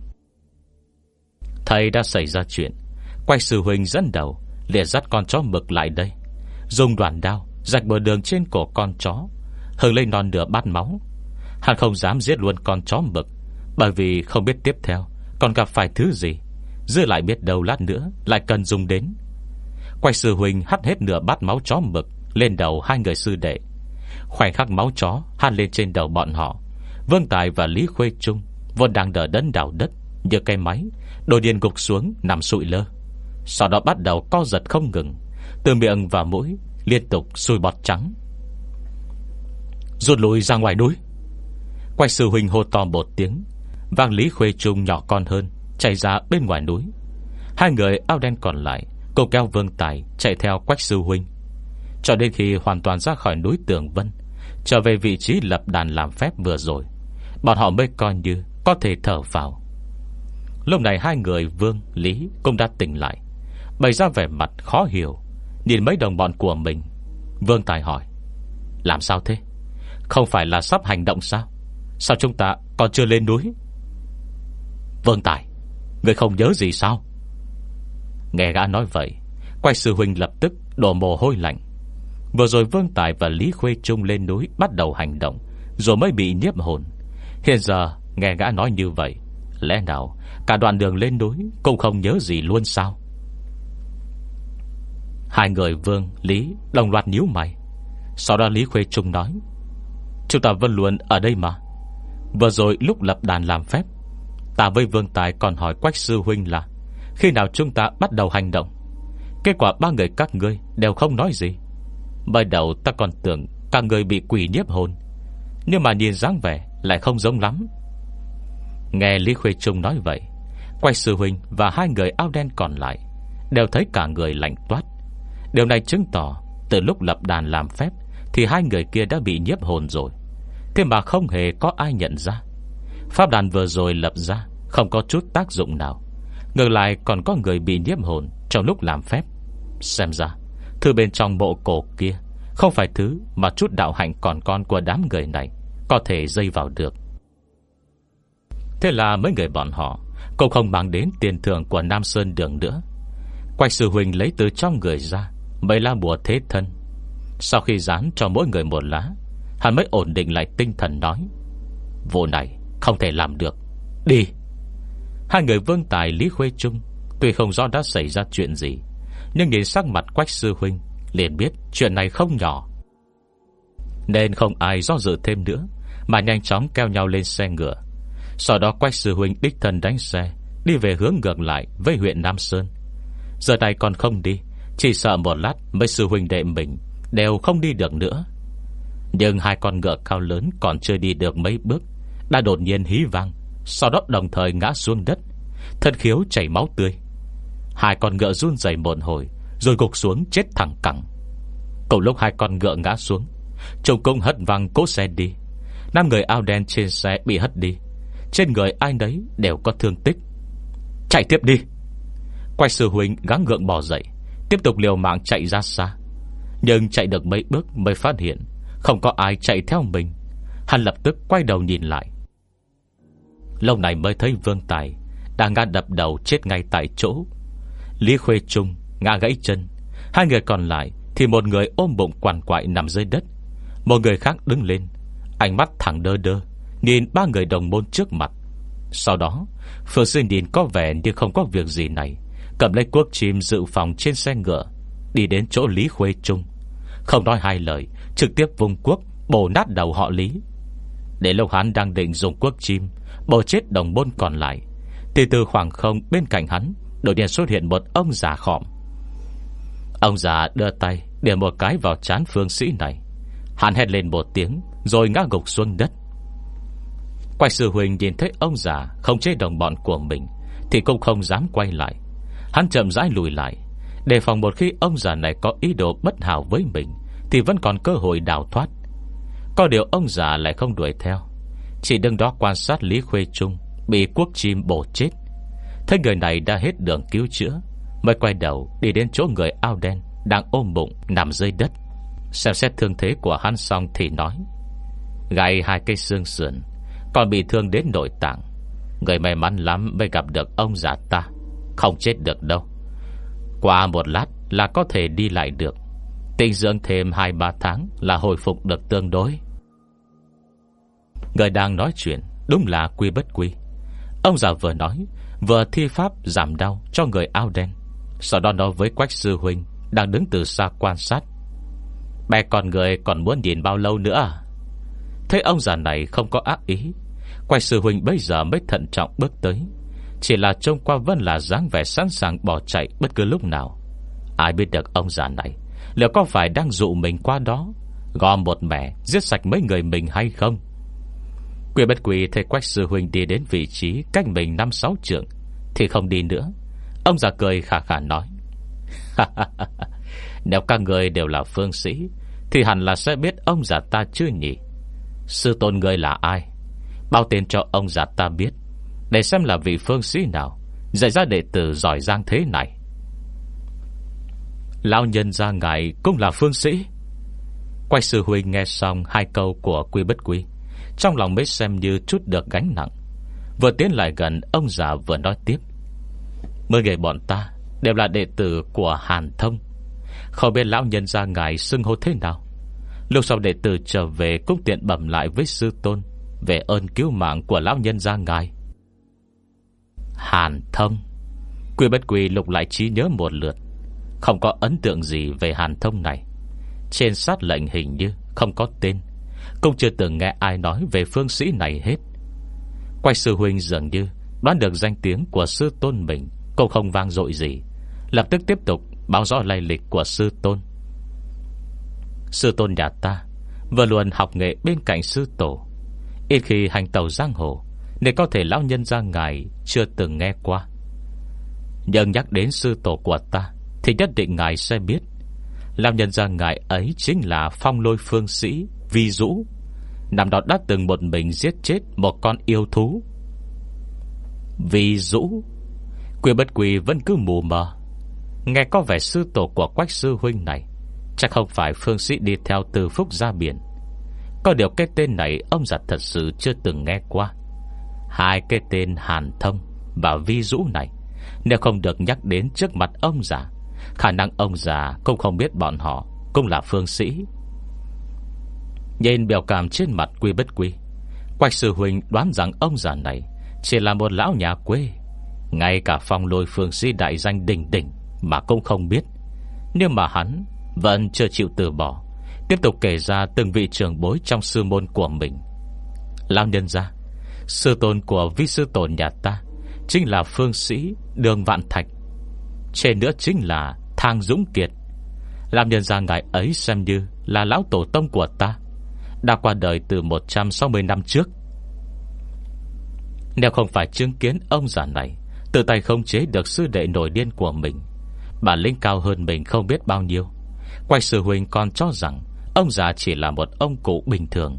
Thầy đã xảy ra chuyện. Quay sư huynh dẫn đầu, Lìa dắt con chó mực lại đây. Dùng đoàn đao, Rạch bờ đường trên cổ con chó Hưng lên non nửa bát máu. Hắn không dám giết luôn con chó mực, Bởi vì không biết tiếp theo Còn gặp phải thứ gì. Dư lại biết đâu lát nữa Lại cần dùng đến. Quay sư huynh hắt hết nửa bát máu chó mực Lên đầu hai người sư đệ. Khoảnh khắc máu chó hắt lên trên đầu bọn họ, Vương Tài và Lý Khuê Trung Vốn đang đỡ đấn đào đất. Như cây máy Đồ điên gục xuống, nằm sụi lơ. Sau đó bắt đầu co giật không ngừng. Từ miệng và mũi Liên tục sùi bọt trắng. Rút lùi ra ngoài núi. Quay sư huynh hô to một tiếng. Vang Lý Khuê Trung nhỏ con hơn, Chạy ra bên ngoài núi. Hai người áo đen còn lại Cùng kéo vương tài chạy theo quách sư huynh. Cho đến khi hoàn toàn ra khỏi núi Tường Vân, Trở về vị trí lập đàn làm phép vừa rồi, Bọn họ mới coi như Có thể thở vào. Lúc này hai người Vương, Lý Cũng đã tỉnh lại. Bày ra vẻ mặt khó hiểu. Nhìn mấy đồng bọn của mình Vương Tài hỏi Làm sao thế? Không phải là sắp hành động sao? Sao chúng ta còn chưa lên núi? Vương Tài Người không nhớ gì sao? Nghe gã nói vậy Quay sư huynh lập tức đổ mồ hôi lạnh. Vừa rồi Vương Tài và Lý Khuê Trung lên núi Bắt đầu hành động Rồi mới bị nhiếp hồn. Hiện giờ nghe gã nói như vậy Lẽ nào cả đoạn đường lên núi Cũng không nhớ gì luôn sao? Hai người Vương, Lý Đồng loạt nhíu mày. Sau đó Lý Khuê Trung nói Chúng ta vẫn luôn ở đây mà. Vừa rồi lúc lập đàn làm phép Ta với Vương Tài còn hỏi Quách Sư Huynh là Khi nào chúng ta bắt đầu hành động Kết quả ba người các ngươi Đều không nói gì. Bây đầu ta còn tưởng Các người bị quỷ nhiếp hồn Nhưng mà nhìn dáng vẻ Lại không giống lắm. Nghe Lý Khuê Trung nói vậy, Quay sư huynh và hai người áo đen còn lại Đều thấy cả người lạnh toát. Điều này chứng tỏ Từ lúc lập đàn làm phép Thì hai người kia đã bị nhiếp hồn rồi. Thế mà không hề có ai nhận ra. Pháp đàn vừa rồi lập ra Không có chút tác dụng nào. Ngược lại còn có người bị nhiếp hồn Trong lúc làm phép. Xem ra Thứ bên trong bộ cổ kia Không phải thứ mà chút đạo hạnh còn con của đám người này Có thể dây vào được. Thế là mấy người bọn họ Cũng không mang đến tiền thưởng của Nam Sơn Đường nữa. Quạch sư huynh lấy từ trong người ra, Mấy lá bùa thế thân. Sau khi dán cho mỗi người một lá, Hắn mới ổn định lại tinh thần nói, Vụ này không thể làm được. Đi. Hai người vương tài Lý Khuê Trung, Tuy không rõ đã xảy ra chuyện gì, Nhưng nhìn sắc mặt quách sư huynh Liền biết chuyện này không nhỏ. Nên không ai do dự thêm nữa, Mà nhanh chóng keo nhau lên xe ngựa sau đó quách sư huynh đích thân đánh xe, Đi về hướng ngược lại với huyện Nam Sơn. Giờ này còn không đi, Chỉ sợ một lát mấy sư huynh đệ mình Đều không đi được nữa. Nhưng hai con ngựa cao lớn Còn chưa đi được mấy bước, Đã đột nhiên hí vang, Sau đó đồng thời ngã xuống đất, Thân khiếu chảy máu tươi. Hai con ngựa run dày một hồi, Rồi gục xuống chết thẳng cẳng. Cùng lúc hai con ngựa ngã xuống Trùng công hất văng cố xe đi. Năm người ao đen trên xe bị hất đi trên người ai nấy đều có thương tích. Chạy tiếp đi. Quay sư huynh gắng gượng bỏ dậy, Tiếp tục liều mạng chạy ra xa. Nhưng chạy được mấy bước mới phát hiện, Không có ai chạy theo mình. Hắn lập tức quay đầu nhìn lại. Lâu này mới thấy Vương Tài Đang ngã đập đầu chết ngay tại chỗ. Lý Khuê Trung ngã gãy chân, Hai người còn lại Thì một người ôm bụng quằn quại nằm dưới đất. Một người khác đứng lên, Ánh mắt thẳng đơ đơ. Nhìn ba người đồng môn trước mặt. Sau đó, Phương Sư Điền có vẻ như không có việc gì này. Cầm lấy quốc chim dự phòng trên xe ngựa, Đi đến chỗ Lý Khuê Trung. Không nói hai lời, Trực tiếp vùng quốc bổ nát đầu họ Lý. Để lâu hắn đang định dùng quốc chim, Bổ chết đồng môn còn lại, Thì từ khoảng không bên cạnh hắn, Đột nhiên xuất hiện một ông già khỏm Ông già đưa tay để một cái vào chán phương sĩ này. Hắn hét lên một tiếng, Rồi ngã gục xuống đất. Quay sư huynh nhìn thấy ông già Không chế đồng bọn của mình, Thì cũng không dám quay lại. Hắn chậm rãi lùi lại, Đề phòng một khi ông già này có ý đồ bất hảo với mình, Thì vẫn còn cơ hội đào thoát. Có điều ông già lại không đuổi theo, Chỉ đứng đó quan sát Lý Khuê Trung Bị quốc chim bổ chết. Thấy người này đã hết đường cứu chữa, Mới quay đầu đi đến chỗ người ao đen Đang ôm bụng nằm dưới đất. Xem xét thương thế của hắn xong thì nói Gãy hai cây xương sườn còn bị thương đến nội tạng. Người may mắn lắm mới gặp được ông già ta. Không chết được đâu. Qua một lát là có thể đi lại được. Tinh dưỡng thêm 2-3 tháng Là hồi phục được tương đối. Người đang nói chuyện, Đúng là quy bất quy. Ông già vừa nói, Vừa thi pháp giảm đau cho người ao đen. Sau đó nói với Quách Sư Huynh, Đang đứng từ xa quan sát. Bè con người còn muốn nhìn bao lâu nữa à? Thế ông già này không có ác ý quay Sư Huynh bây giờ mới thận trọng bước tới. Chỉ là trông qua vẫn là dáng vẻ sẵn sàng bỏ chạy bất cứ lúc nào. Ai biết được ông già này, Liệu có phải đang dụ mình qua đó Gom một mẹ Giết sạch mấy người mình hay không? Quyền bất quỳ thấy Quách Sư Huynh đi đến vị trí Cách mình năm sáu trượng, Thì không đi nữa. Ông già cười khả khả nói Nếu các người đều là phương sĩ, Thì hẳn là sẽ biết ông già ta chưa nhỉ? Sư tôn người là ai? Bao tên cho ông già ta biết, Để xem là vị phương sĩ nào, Dạy ra đệ tử giỏi giang thế này. Lão nhân ra ngài cũng là phương sĩ. Quay sư huynh nghe xong Hai câu của quy bất quy, Trong lòng mới xem như chút được gánh nặng. Vừa tiến lại gần, Ông già vừa nói tiếp. Mười người bọn ta, Đều là đệ tử của Hàn Thông. Không biết lão nhân ra ngài xưng hô thế nào. Lúc sau đệ tử trở về Cũng tiện bẩm lại với sư tôn. Về ơn cứu mạng của lão nhân ra ngài. Hàn Thông. Quy bất quy lục lại trí nhớ một lượt. Không có ấn tượng gì về Hàn Thông này. Trên sát lệnh hình như Không có tên. Cũng chưa từng nghe ai nói về phương sĩ này hết. Quay sư huynh dường như Đoán được danh tiếng của sư tôn mình Cũng không vang dội gì. Lập tức tiếp tục báo rõ lai lịch của sư tôn. Sư tôn nhà ta Vừa luôn học nghệ bên cạnh sư tổ. Ít khi hành tàu giang hồ, Nên có thể lão nhân ra ngài Chưa từng nghe qua. Nhưng nhắc đến sư tổ của ta, Thì nhất định ngài sẽ biết. Lão nhân ra ngài ấy chính là Phong lôi phương sĩ Vi Dũ. Năm đó đã từng một mình giết chết Một con yêu thú. Vi Dũ Quyền bất quỳ vẫn cứ mù mờ. Nghe có vẻ sư tổ của quách sư huynh này, Chắc không phải phương sĩ đi theo từ phúc ra biển. Có điều cái tên này Ông già thật sự chưa từng nghe qua. Hai cái tên Hàn Thông Và Vi Dũ này, Nếu không được nhắc đến trước mặt ông già, Khả năng ông già cũng không biết bọn họ Cũng là phương sĩ. Nhìn biểu cảm trên mặt quy bất quy, Quách sư huynh đoán rằng ông già này Chỉ là một lão nhà quê, Ngay cả phong lôi phương sĩ đại danh đỉnh đỉnh Mà cũng không biết. Nhưng mà hắn vẫn chưa chịu từ bỏ Tiếp tục kể ra từng vị trưởng bối Trong sư môn của mình. Lão nhân ra Sư tôn của vi sư tổ nhà ta Chính là phương sĩ Đường Vạn Thạch, Trên nữa chính là Thang Dũng Kiệt. Làm nhân ra ngài ấy xem như Là lão tổ tông của ta, Đã qua đời từ 160 năm trước. Nếu không phải chứng kiến ông già này, Tự tay không chế được sư đệ nổi điên của mình, Bản lĩnh cao hơn mình không biết bao nhiêu. Quay sư huynh còn cho rằng Ông già chỉ là một ông cụ bình thường.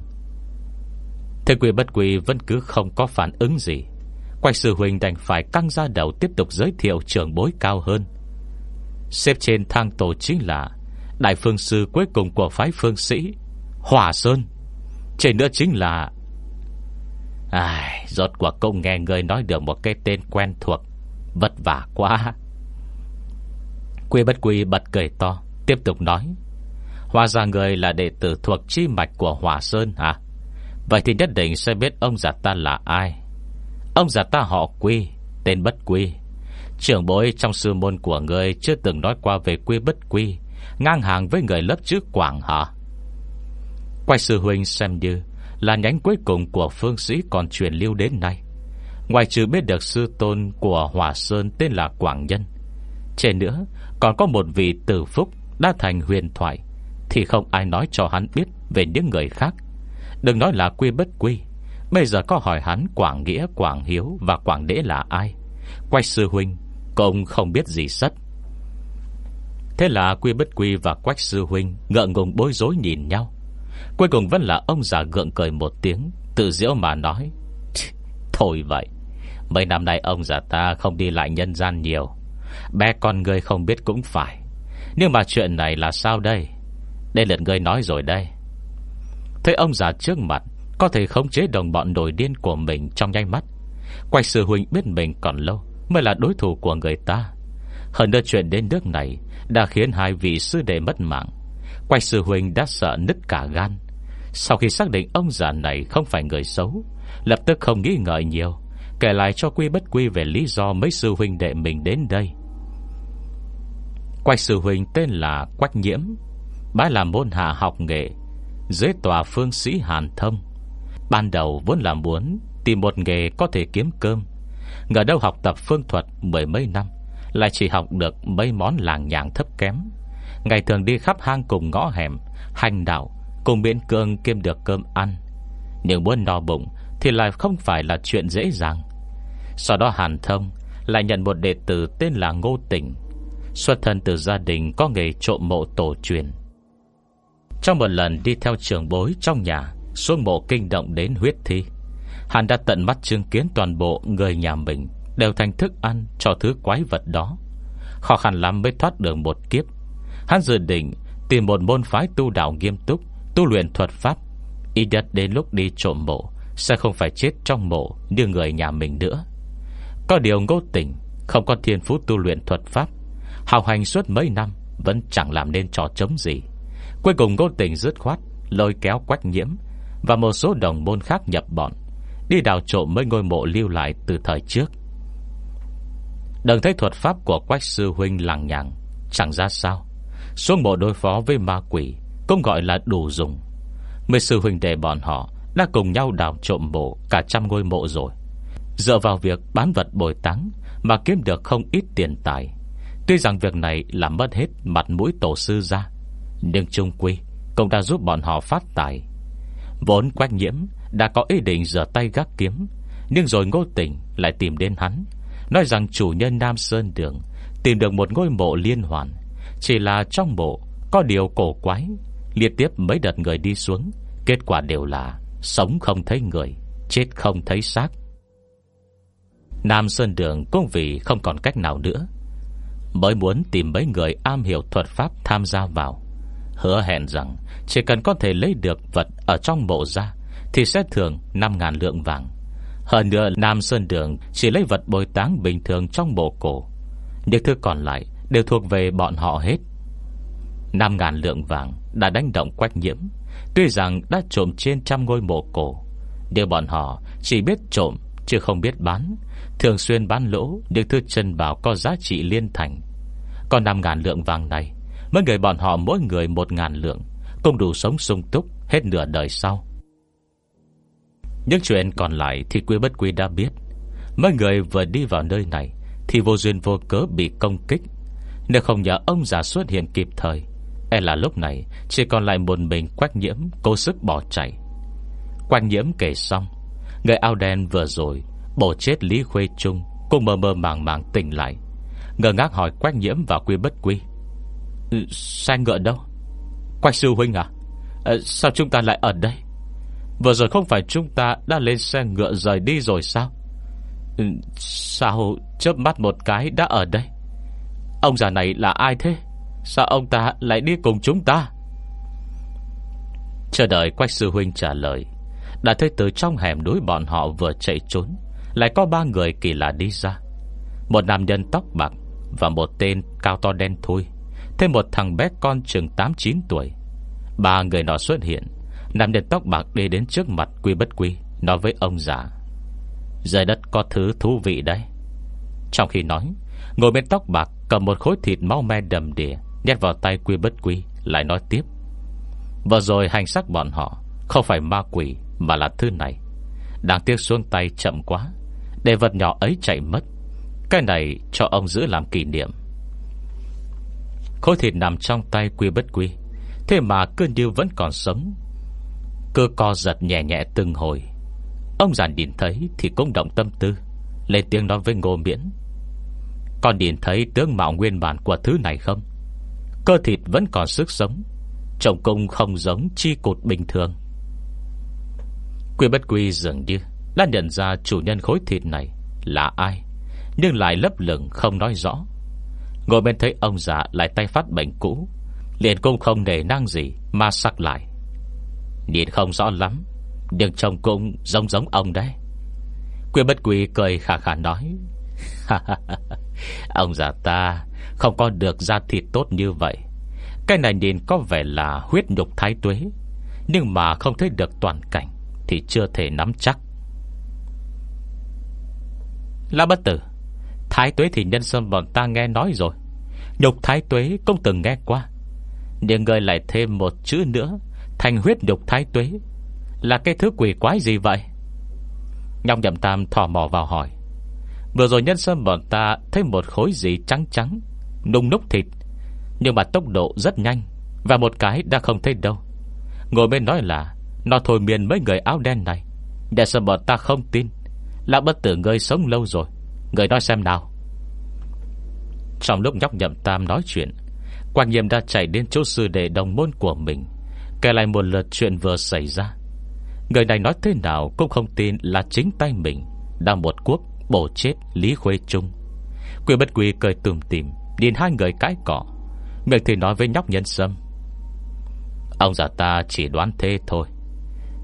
Thế quỷ bất quỷ Vẫn cứ không có phản ứng gì. Quay sư huynh đành phải căng ra đầu Tiếp tục giới thiệu trưởng bối cao hơn. Xếp trên thang tổ chính là Đại phương sư cuối cùng của phái phương sĩ Hòa Sơn. Trên nữa chính là Ai, Rốt cuộc cũng nghe người nói được Một cái tên quen thuộc Vất vả quá. Quy bất quy bật cười to Tiếp tục nói. Hòa ra người là đệ tử thuộc chi mạch của Hòa Sơn hả? Vậy thì nhất định sẽ biết ông già ta là ai. Ông già ta họ Quy, Tên bất Quy. Trưởng bối trong sư môn của người Chưa từng nói qua về quy bất quy, Ngang hàng với người lớp trước quảng hả? Quay sư huynh xem như Là nhánh cuối cùng của phương sĩ Còn truyền lưu đến nay. Ngoài trừ biết được sư tôn của Hòa Sơn Tên là Quảng Nhân Trên nữa còn có một vị tử phúc Đã thành huyền thoại. Thì không ai nói cho hắn biết Về những người khác. Đừng nói là quy bất quy Bây giờ có hỏi hắn Quảng Nghĩa, Quảng Hiếu Và Quảng Đễ là ai. Quách sư huynh Cũng không biết gì sất. Thế là Quy Bất Quy và Quách Sư Huynh Ngượng ngùng bối rối nhìn nhau. Cuối cùng vẫn là ông già gượng cười một tiếng Tự diễu mà nói Thôi vậy. Mấy năm nay ông già ta không đi lại nhân gian nhiều. Bé con người không biết cũng phải. Nhưng mà chuyện này là sao đây? Đây lượt người nói rồi đây. Thấy ông già trước mặt, Có thể khống chế đồng bọn nổi điên của mình Trong nhanh mắt. Quạch sư huynh biết mình còn lâu, Mới là đối thủ của người ta. Hơn nữa chuyện đến nước này Đã khiến hai vị sư đệ mất mạng. Quạch sư huynh đã sợ nứt cả gan. Sau khi xác định ông già này Không phải người xấu, Lập tức không nghĩ ngợi nhiều, Kể lại cho quy bất quy về lý do Mấy sư huynh đệ mình đến đây. Quạch sư huynh tên là Quách Nhiễm. Bái làm môn hạ học nghệ, Dưới tòa phương sĩ Hàn Thông Ban đầu vốn là muốn Tìm một nghề có thể kiếm cơm. Ngờ đâu học tập phương thuật mười mấy năm, Lại chỉ học được mấy món làng nhàng thấp kém. Ngày thường đi khắp hang cùng ngõ hẻm, Hành đạo, Cùng miễn cương kiếm được cơm ăn. Nhưng muốn no bụng Thì lại không phải là chuyện dễ dàng. Sau đó Hàn Thông Lại nhận một đệ tử tên là Ngô Tỉnh, Xuất thân từ gia đình Có nghề trộm mộ tổ truyền. Trong một lần đi theo trường bối trong nhà Xuống mộ kinh động đến huyết thi. Hắn đã tận mắt chứng kiến toàn bộ người nhà mình Đều thành thức ăn cho thứ quái vật đó. Khó khăn lắm mới thoát được một kiếp. Hắn dự định tìm một môn phái tu đạo nghiêm túc, Tu luyện thuật pháp. Y đất đến lúc đi trộm mộ, Sẽ không phải chết trong mộ Như người nhà mình nữa. Có điều ngô tình Không có thiên phú tu luyện thuật pháp, Hào hành suốt mấy năm, Vẫn chẳng làm nên trò chống gì. Cuối cùng ngô tình dứt khoát, Lôi kéo quách nhiễm Và một số đồng môn khác nhập bọn, Đi đào trộm mấy ngôi mộ lưu lại từ thời trước. Đừng thấy thuật pháp của Quách Sư Huynh lằng nhằng, Chẳng ra sao. Xuống mộ đối phó với ma quỷ Cũng gọi là đủ dùng. Mấy sư huynh đệ bọn họ Đã cùng nhau đào trộm mộ Cả trăm ngôi mộ rồi. Dựa vào việc bán vật bồi táng Mà kiếm được không ít tiền tài. Tuy rằng việc này làm mất hết Mặt mũi tổ sư ra nhưng trung quy cũng đã giúp bọn họ phát tài. Vốn quách nhiễm đã có ý định rửa tay gác kiếm, Nhưng rồi ngô tình lại tìm đến hắn, Nói rằng chủ nhân Nam Sơn Đường Tìm được một ngôi mộ liên hoàn, Chỉ là trong mộ Có điều cổ quái, Liên tiếp mấy đợt người đi xuống, Kết quả đều là Sống không thấy người, Chết không thấy xác. Nam Sơn Đường cũng vì không còn cách nào nữa, Mới muốn tìm mấy người am hiểu thuật pháp tham gia vào. Hứa hẹn rằng Chỉ cần có thể lấy được vật ở trong mộ ra thì sẽ thưởng 5.000 lượng vàng. Hơn nữa, Nam Sơn Đường Chỉ lấy vật bồi táng bình thường trong bộ cổ. Những thứ còn lại Đều thuộc về bọn họ hết. 5.000 lượng vàng Đã đánh động quách nhiễm. Tuy rằng đã trộm trên trăm ngôi mộ cổ, Nhưng bọn họ chỉ biết trộm Chứ không biết bán. Thường xuyên bán lỗ Những thứ chân bảo có giá trị liên thành. Còn 5.000 lượng vàng này Mấy người bọn họ mỗi người một ngàn lượng, Cũng đủ sống sung túc Hết nửa đời sau. Những chuyện còn lại thì Quy Bất Quy đã biết. Mấy người vừa đi vào nơi này Thì vô duyên vô cớ bị công kích. Nếu không nhờ ông già xuất hiện kịp thời E là lúc này Chỉ còn lại một mình quách nhiễm Cố sức bỏ chạy. Quách nhiễm kể xong, Người ao đen vừa rồi Bổ chết Lý Khuê Trung, Cũng mơ mơ màng màng tỉnh lại. Ngờ ngác hỏi quách nhiễm và quy bất quy Xe ngựa đâu? Quách sư huynh à, à Sao chúng ta lại ở đây? Vừa rồi không phải chúng ta đã lên xe ngựa rời đi rồi sao? Ừ, sao chớp mắt một cái đã ở đây? Ông già này là ai thế? Sao ông ta lại đi cùng chúng ta? Chờ đợi Quách Sư Huynh trả lời. Đã thấy từ trong hẻm núi bọn họ vừa chạy trốn Lại có ba người kỳ lạ đi ra. Một nam nhân tóc bạc Và một tên cao to đen thui. Thêm một thằng bé con chừng 8-9 tuổi. Ba người nọ xuất hiện. Nằm nhân tóc bạc đi đến trước mặt Quy bất quy, Nói với ông già. Giải đất có thứ thú vị đấy. Trong khi nói, Ngồi bên tóc bạc Cầm một khối thịt máu me đầm đìa, Nhét vào tay quy bất quy, Lại nói tiếp. Vừa rồi hành xác bọn họ Không phải ma quỷ Mà là thứ này. Đáng tiếc xuống tay chậm quá, Để vật nhỏ ấy chạy mất. Cái này cho ông giữ làm kỷ niệm. Khối thịt nằm trong tay quy bất quy. Thế mà cơn như vẫn còn sống. Cơ co giật nhẹ nhẹ từng hồi. Ông già nhìn thấy Thì cũng động tâm tư, Lên tiếng nói với Ngô Miễn. Con nhìn thấy tướng mạo nguyên bản của thứ này không? Cơ thịt vẫn còn sức sống, Trông cung không giống chi cột bình thường. Quy bất quy dường như Đã nhận ra chủ nhân khối thịt này Là ai, Nhưng lại lấp lửng không nói rõ. Ngồi bên thấy ông già lại tay phát bệnh cũ. Liền cũng không nề năng gì Mà sắc lại. Nhìn không rõ lắm, Nhưng trông cũng giống giống ông đấy. Quyên bất quỳ cười khả khả nói Ông già ta Không có được da thịt tốt như vậy. Cái này nhìn có vẻ là huyết nhục thái tuế, Nhưng mà không thấy được toàn cảnh Thì chưa thể nắm chắc. Là bất tử Thái tuế thì nhân sơn bọn ta nghe nói rồi. Nhục thái tuế cũng từng nghe qua. Nhưng người lại thêm một chữ nữa, Thành huyết nhục thái tuế. Là cái thứ quỷ quái gì vậy? Nhong nhậm tam thò mò vào hỏi. Vừa rồi nhân sơn bọn ta Thấy một khối gì trắng trắng, Nung núc thịt. Nhưng mà tốc độ rất nhanh, Và một cái đã không thấy đâu. Ngồi bên nói là, Nó thôi miền mấy người áo đen này. Để sơn bọn ta không tin, Là bất tử người sống lâu rồi. Người nói xem nào. Trong lúc nhóc nhậm tam nói chuyện Quang Nhiệm đã chạy đến chỗ sư đệ đồng môn của mình, Kể lại một lượt chuyện vừa xảy ra. Người này nói thế nào Cũng không tin là chính tay mình Đang một quốc bổ chết Lý Khuê Trung. Quyền bất quỳ cười tùm tìm Nhìn hai người cãi cỏ Miệng thì nói với nhóc nhân sâm, Ông già ta chỉ đoán thế thôi,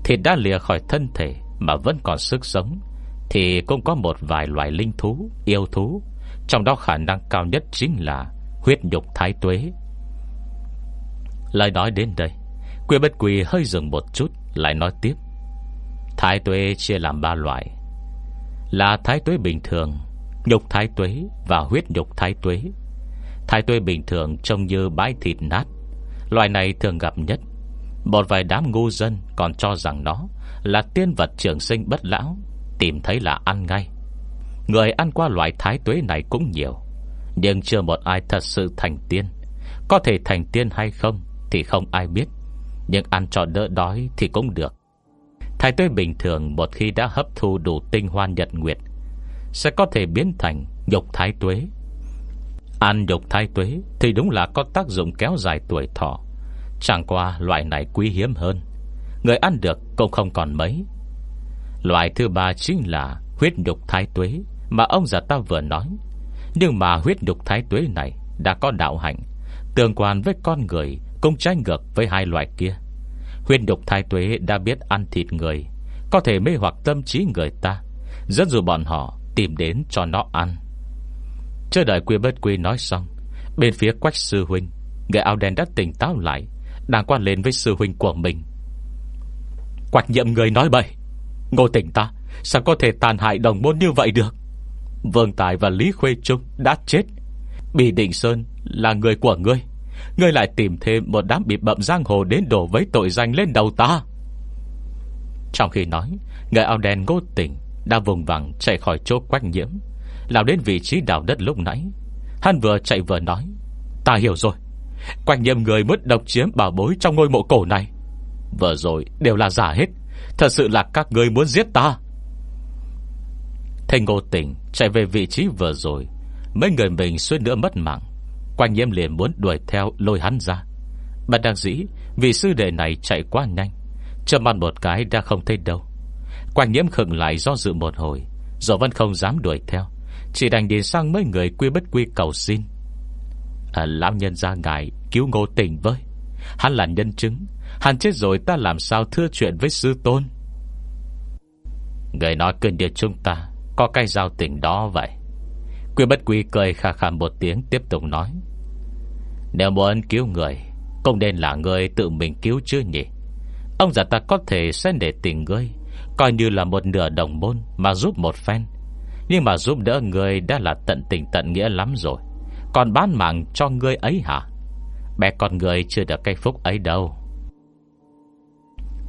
Thịt đã lìa khỏi thân thể Mà vẫn còn sức sống. Thì cũng có một vài loài linh thú, Yêu thú. Trong đó khả năng cao nhất chính là Huyết nhục thái tuế. Lời nói đến đây, Quy bất quỳ hơi dừng một chút, Lại nói tiếp. Thái tuế chia làm ba loại. Là thái tuế bình thường, Nhục thái tuế và huyết nhục thái tuế. Thái tuế bình thường Trông như bãi thịt nát. Loại này thường gặp nhất. Một vài đám ngu dân còn cho rằng nó Là tiên vật trường sinh bất lão Tìm thấy là ăn ngay. Người ăn qua loại thái tuế này cũng nhiều, Nhưng chưa một ai thật sự thành tiên. Có thể thành tiên hay không Thì không ai biết, Nhưng ăn cho đỡ đói thì cũng được. Thái tuế bình thường Một khi đã hấp thu đủ tinh hoa nhật nguyệt, Sẽ có thể biến thành Nhục thái tuế. Ăn nhục thái tuế Thì đúng là có tác dụng kéo dài tuổi thọ. Chẳng qua loại này quý hiếm hơn. Người ăn được cũng không còn mấy Loại thứ ba chính là Huyết nhục thái tuế, Mà ông già ta vừa nói. Nhưng mà huyết nhục thái tuế này Đã có đạo hạnh, Tương quan với con người Cũng trái ngược với hai loại kia. Huyết nhục thái tuế đã biết ăn thịt người, Có thể mê hoặc tâm trí người ta, Dẫn dù bọn họ tìm đến cho nó ăn. Chờ đợi quy bất quy nói xong, Bên phía quách sư huynh, Người áo đen đã tỉnh táo lại, Đang quan lên với sư huynh của mình. Quách nhậm người nói bậy. Ngô tỉnh ta, Sao có thể tàn hại đồng môn như vậy được? Vương Tài và Lý Khuê Trung đã chết. Bì Định Sơn là người của ngươi. Ngươi lại tìm thêm một đám bị bậm giang hồ Đến đổ với tội danh lên đầu ta. Trong khi nói, Người áo đen ngô tỉnh Đã vùng vằng chạy khỏi chỗ quách nhiễm Làm đến vị trí đào đất lúc nãy. Hắn vừa chạy vừa nói, Ta hiểu rồi. Quanh nhiễm người mất độc chiếm bảo bối trong ngôi mộ cổ này. Vừa rồi đều là giả hết. Thật sự là các người muốn giết ta. Thanh ngô tỉnh Chạy về vị trí vừa rồi. Mấy người mình suýt nữa mất mạng. Quanh nhiễm liền muốn đuổi theo lôi hắn ra. Bạn đang dĩ Vì sư đệ này chạy quá nhanh. Châm ăn một cái đã không thấy đâu. Quanh nhiễm khựng lại do dự một hồi Rồi vẫn không dám đuổi theo. Chỉ đành đi sang mấy người quy bất quy cầu xin. À, Lão nhân ra ngài Cứu ngô tỉnh với. Hắn là nhân chứng Hắn chết rồi, ta làm sao thưa chuyện với sư tôn? Người nói cơn địa chúng ta, Có cái giao tình đó vậy? Quy bất quy cười khà khà một tiếng, Tiếp tục nói. Nếu muốn cứu người không nên là người tự mình cứu chứ nhỉ? Ông già ta có thể sẽ để tình ngươi, Coi như là một nửa đồng môn Mà giúp một phen. Nhưng mà giúp đỡ người đã là tận tình tận nghĩa lắm rồi. Còn bán mạng cho người ấy hả? Bé con người chưa được cây phúc ấy đâu.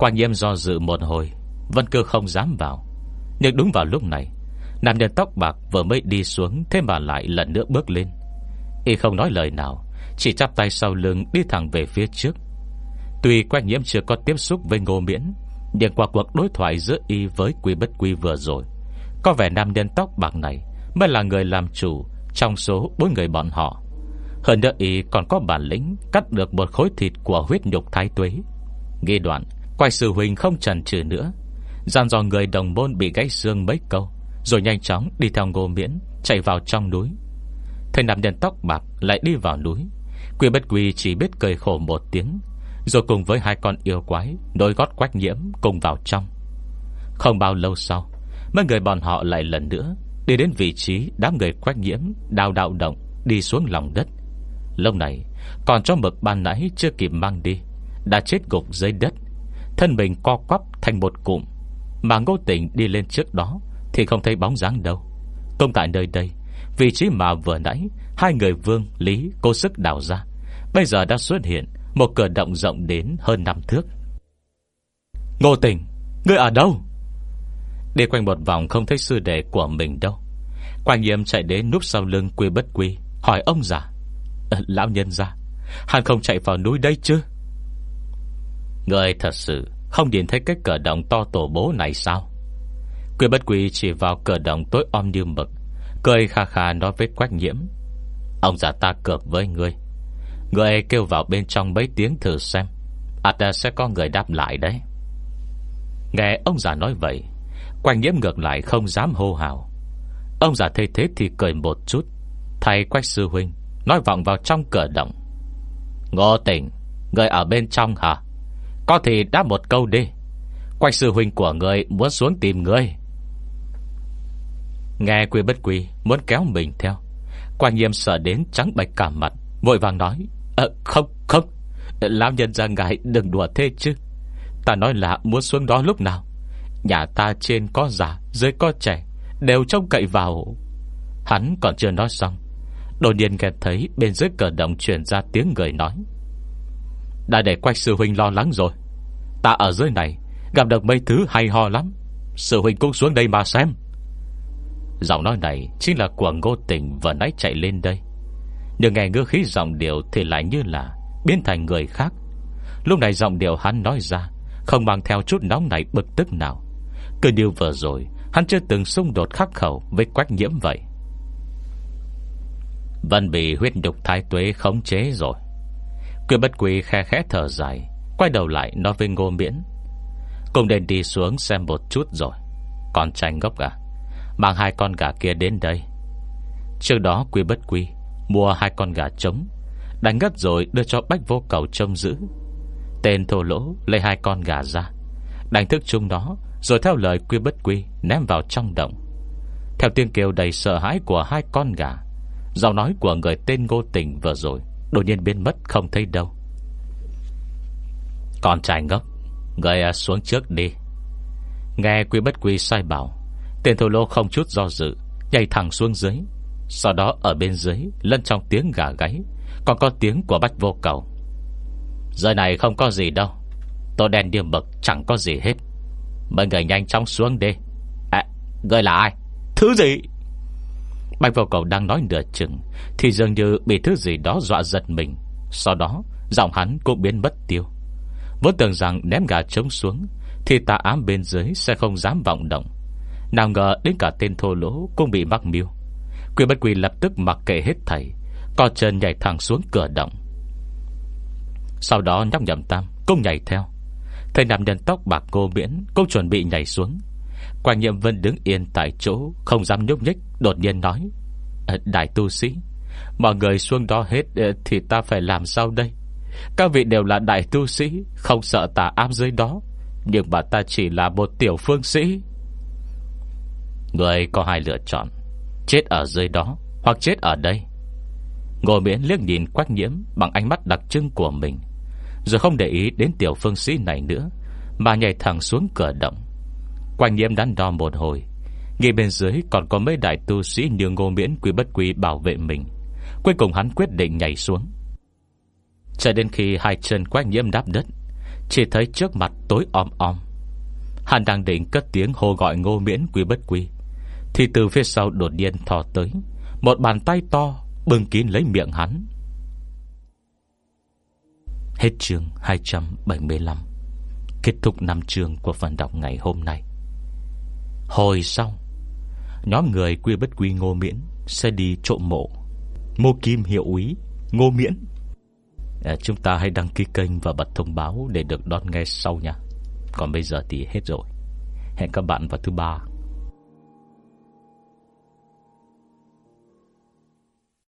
Quang nghiêm do dự một hồi, Vân cơ không dám vào. Nhưng đúng vào lúc này, Nam nhân tóc bạc vừa mới đi xuống Thế mà lại lần nữa bước lên. Y không nói lời nào, Chỉ chắp tay sau lưng đi thẳng về phía trước. Tuy quang nhiễm chưa có tiếp xúc với ngô miễn, Nhưng qua cuộc đối thoại giữa Y với quy bất quy vừa rồi, Có vẻ nam nhân tóc bạc này Mới là người làm chủ Trong số bốn người bọn họ. Hơn nữa Y còn có bản lĩnh Cắt được một khối thịt của huyết nhục thái tuế. Nghi đoạn Quay sư huynh không chần chừ nữa. Gian dò người đồng môn bị gãy xương mấy câu, Rồi nhanh chóng đi theo ngô miễn, Chạy vào trong núi. Thầy nằm đèn tóc bạc lại đi vào núi. Quy bất quy chỉ biết cười khổ một tiếng, Rồi cùng với hai con yêu quái Đôi gót quách nhiễm cùng vào trong. Không bao lâu sau, Mấy người bọn họ lại lần nữa Đi đến vị trí đám người quách nhiễm Đào đạo động đi xuống lòng đất. Lâu này, còn cho mực ban nãy chưa kịp mang đi, Đã chết gục dưới đất. Thân mình co quắp thành một cụm. Mà ngô tình đi lên trước đó Thì không thấy bóng dáng đâu. Công tại nơi đây Vị trí mà vừa nãy Hai người vương, lý, cố sức đào ra Bây giờ đã xuất hiện Một cửa động rộng đến hơn năm thước. Ngô tình Ngươi ở đâu? Đi quanh một vòng không thấy sư đệ của mình đâu. Quang nhiễm chạy đến núp sau lưng quy bất quy Hỏi ông già. Ờ, lão nhân ra Hắn không chạy vào núi đây chứ? Người thật sự Không nhìn thấy cái cờ động to tổ bố này sao? Quy bất quy chỉ vào cờ động tối om như mực, Cười kha kha nói với quách nhiễm. Ông già ta cược với ngươi. Người kêu vào bên trong mấy tiếng thử xem. Ắt à, sẽ có người đáp lại đấy. Nghe ông già nói vậy Quanh nhiễm ngược lại không dám hô hào. Ông già thấy thế thì cười một chút. Thầy quách sư huynh, Nói vọng vào trong cửa động Ngô tỉnh Người ở bên trong hả? Có thì đáp một câu đi. Quách sư huynh của người muốn xuống tìm người Nghe quy bất quy Muốn kéo mình theo Quang nghiêm sợ đến trắng bạch cả mặt Vội vàng nói à, Không không. Lão nhân ra ngài đừng đùa thế chứ. Ta nói là muốn xuống đó lúc nào? Nhà ta trên có già Dưới có trẻ Đều trông cậy vào. Hắn còn chưa nói xong Đột nhiên nghe thấy bên dưới cờ đồng truyền ra tiếng người nói Đã để quách sư huynh lo lắng rồi. Ta ở dưới này, Gặp được mấy thứ hay ho lắm. Sự huynh cũng xuống đây mà xem. Giọng nói này chính là của ngô tình Vừa nãy chạy lên đây. Nhưng nghe ngư khí giọng điệu Thì lại như là biến thành người khác. Lúc này giọng điệu hắn nói ra, Không mang theo chút nóng này bực tức nào. Cứ điều vừa rồi, Hắn chưa từng xung đột khắc khẩu Với quách nhiễm vậy. Vân bị huyết nhục thái tuế khống chế rồi. Quyên bất quỳ khe khẽ thở dài Quay đầu lại nói với ngô miễn, Cùng đến đi xuống xem một chút rồi. Còn tranh gốc à Mang hai con gà kia đến đây. Trước đó quy bất quy, Mua hai con gà trống, Đánh ngất rồi đưa cho bách vô cầu trông giữ. Tên thô lỗ lấy hai con gà ra, Đánh thức chung đó Rồi theo lời quy bất quy Ném vào trong động. Theo tiếng kêu đầy sợ hãi của hai con gà, Giọng nói của người tên Ngô Tình vừa rồi Đột nhiên biến mất không thấy đâu. Con trai ngốc Người à, xuống trước đi. Nghe quy bất quy sai bảo Tên thổ lô không chút do dự, Nhảy thẳng xuống dưới. Sau đó ở bên dưới, Lân trong tiếng gà gáy, Còn có tiếng của bách vô cầu. Giờ này không có gì đâu, Tô đen điềm bực, chẳng có gì hết. Mọi người nhanh chóng xuống đi. À người là ai? Thứ gì? Bạch vô cầu đang nói nửa chừng, Thì dường như bị thứ gì đó dọa giật mình. Sau đó, Giọng hắn cũng biến mất tiêu. Vốn tưởng rằng ném gà trống xuống, Thì tà ám bên dưới sẽ không dám vọng động. Nào ngờ đến cả tên thô lỗ Cũng bị mắc miêu Quyền bất quỳ lập tức mặc kệ hết thầy Co chân nhảy thẳng xuống cửa động. Sau đó nhóc nhầm tam Cũng nhảy theo. Thầy nằm nhân tóc bạc cô miễn Cũng chuẩn bị nhảy xuống. Quang nhiệm vân đứng yên tại chỗ, Không dám nhúc nhích, Đột nhiên nói ờ, Đại tu sĩ, Mọi người xuống đó hết ờ, Thì ta phải làm sao đây? Các vị đều là đại tu sĩ, Không sợ tà áp dưới đó. Nhưng mà ta chỉ là một tiểu phương sĩ. Người có hai lựa chọn, Chết ở dưới đó Hoặc chết ở đây. Ngồi miễn liếc nhìn quách nhiễm Bằng ánh mắt đặc trưng của mình, Rồi không để ý đến tiểu phương sĩ này nữa, Mà nhảy thẳng xuống cửa động. Quách nhiễm đắn đo một hồi Ngay bên dưới còn có mấy đại tu sĩ Như ngô miễn quý bất quý bảo vệ mình. Cuối cùng hắn quyết định nhảy xuống. Cho đến khi hai chân quách nhiễm đáp đất, Chỉ thấy trước mặt tối om om. Hắn đang định cất tiếng hô gọi ngô miễn quý bất quý Thì từ phía sau đột nhiên thò tới, Một bàn tay to Bưng kín lấy miệng hắn. Hết chương 275 Kết thúc năm chương của phần đọc ngày hôm nay. Hồi sau, Nhóm người quy bất quy ngô miễn Sẽ đi trộm mộ. Mô kim hiệu úy Ngô miễn Ờ, chúng ta hãy đăng ký kênh và bật thông báo Để được đón nghe sau nha. Còn bây giờ thì hết rồi. Hẹn các bạn vào thứ ba.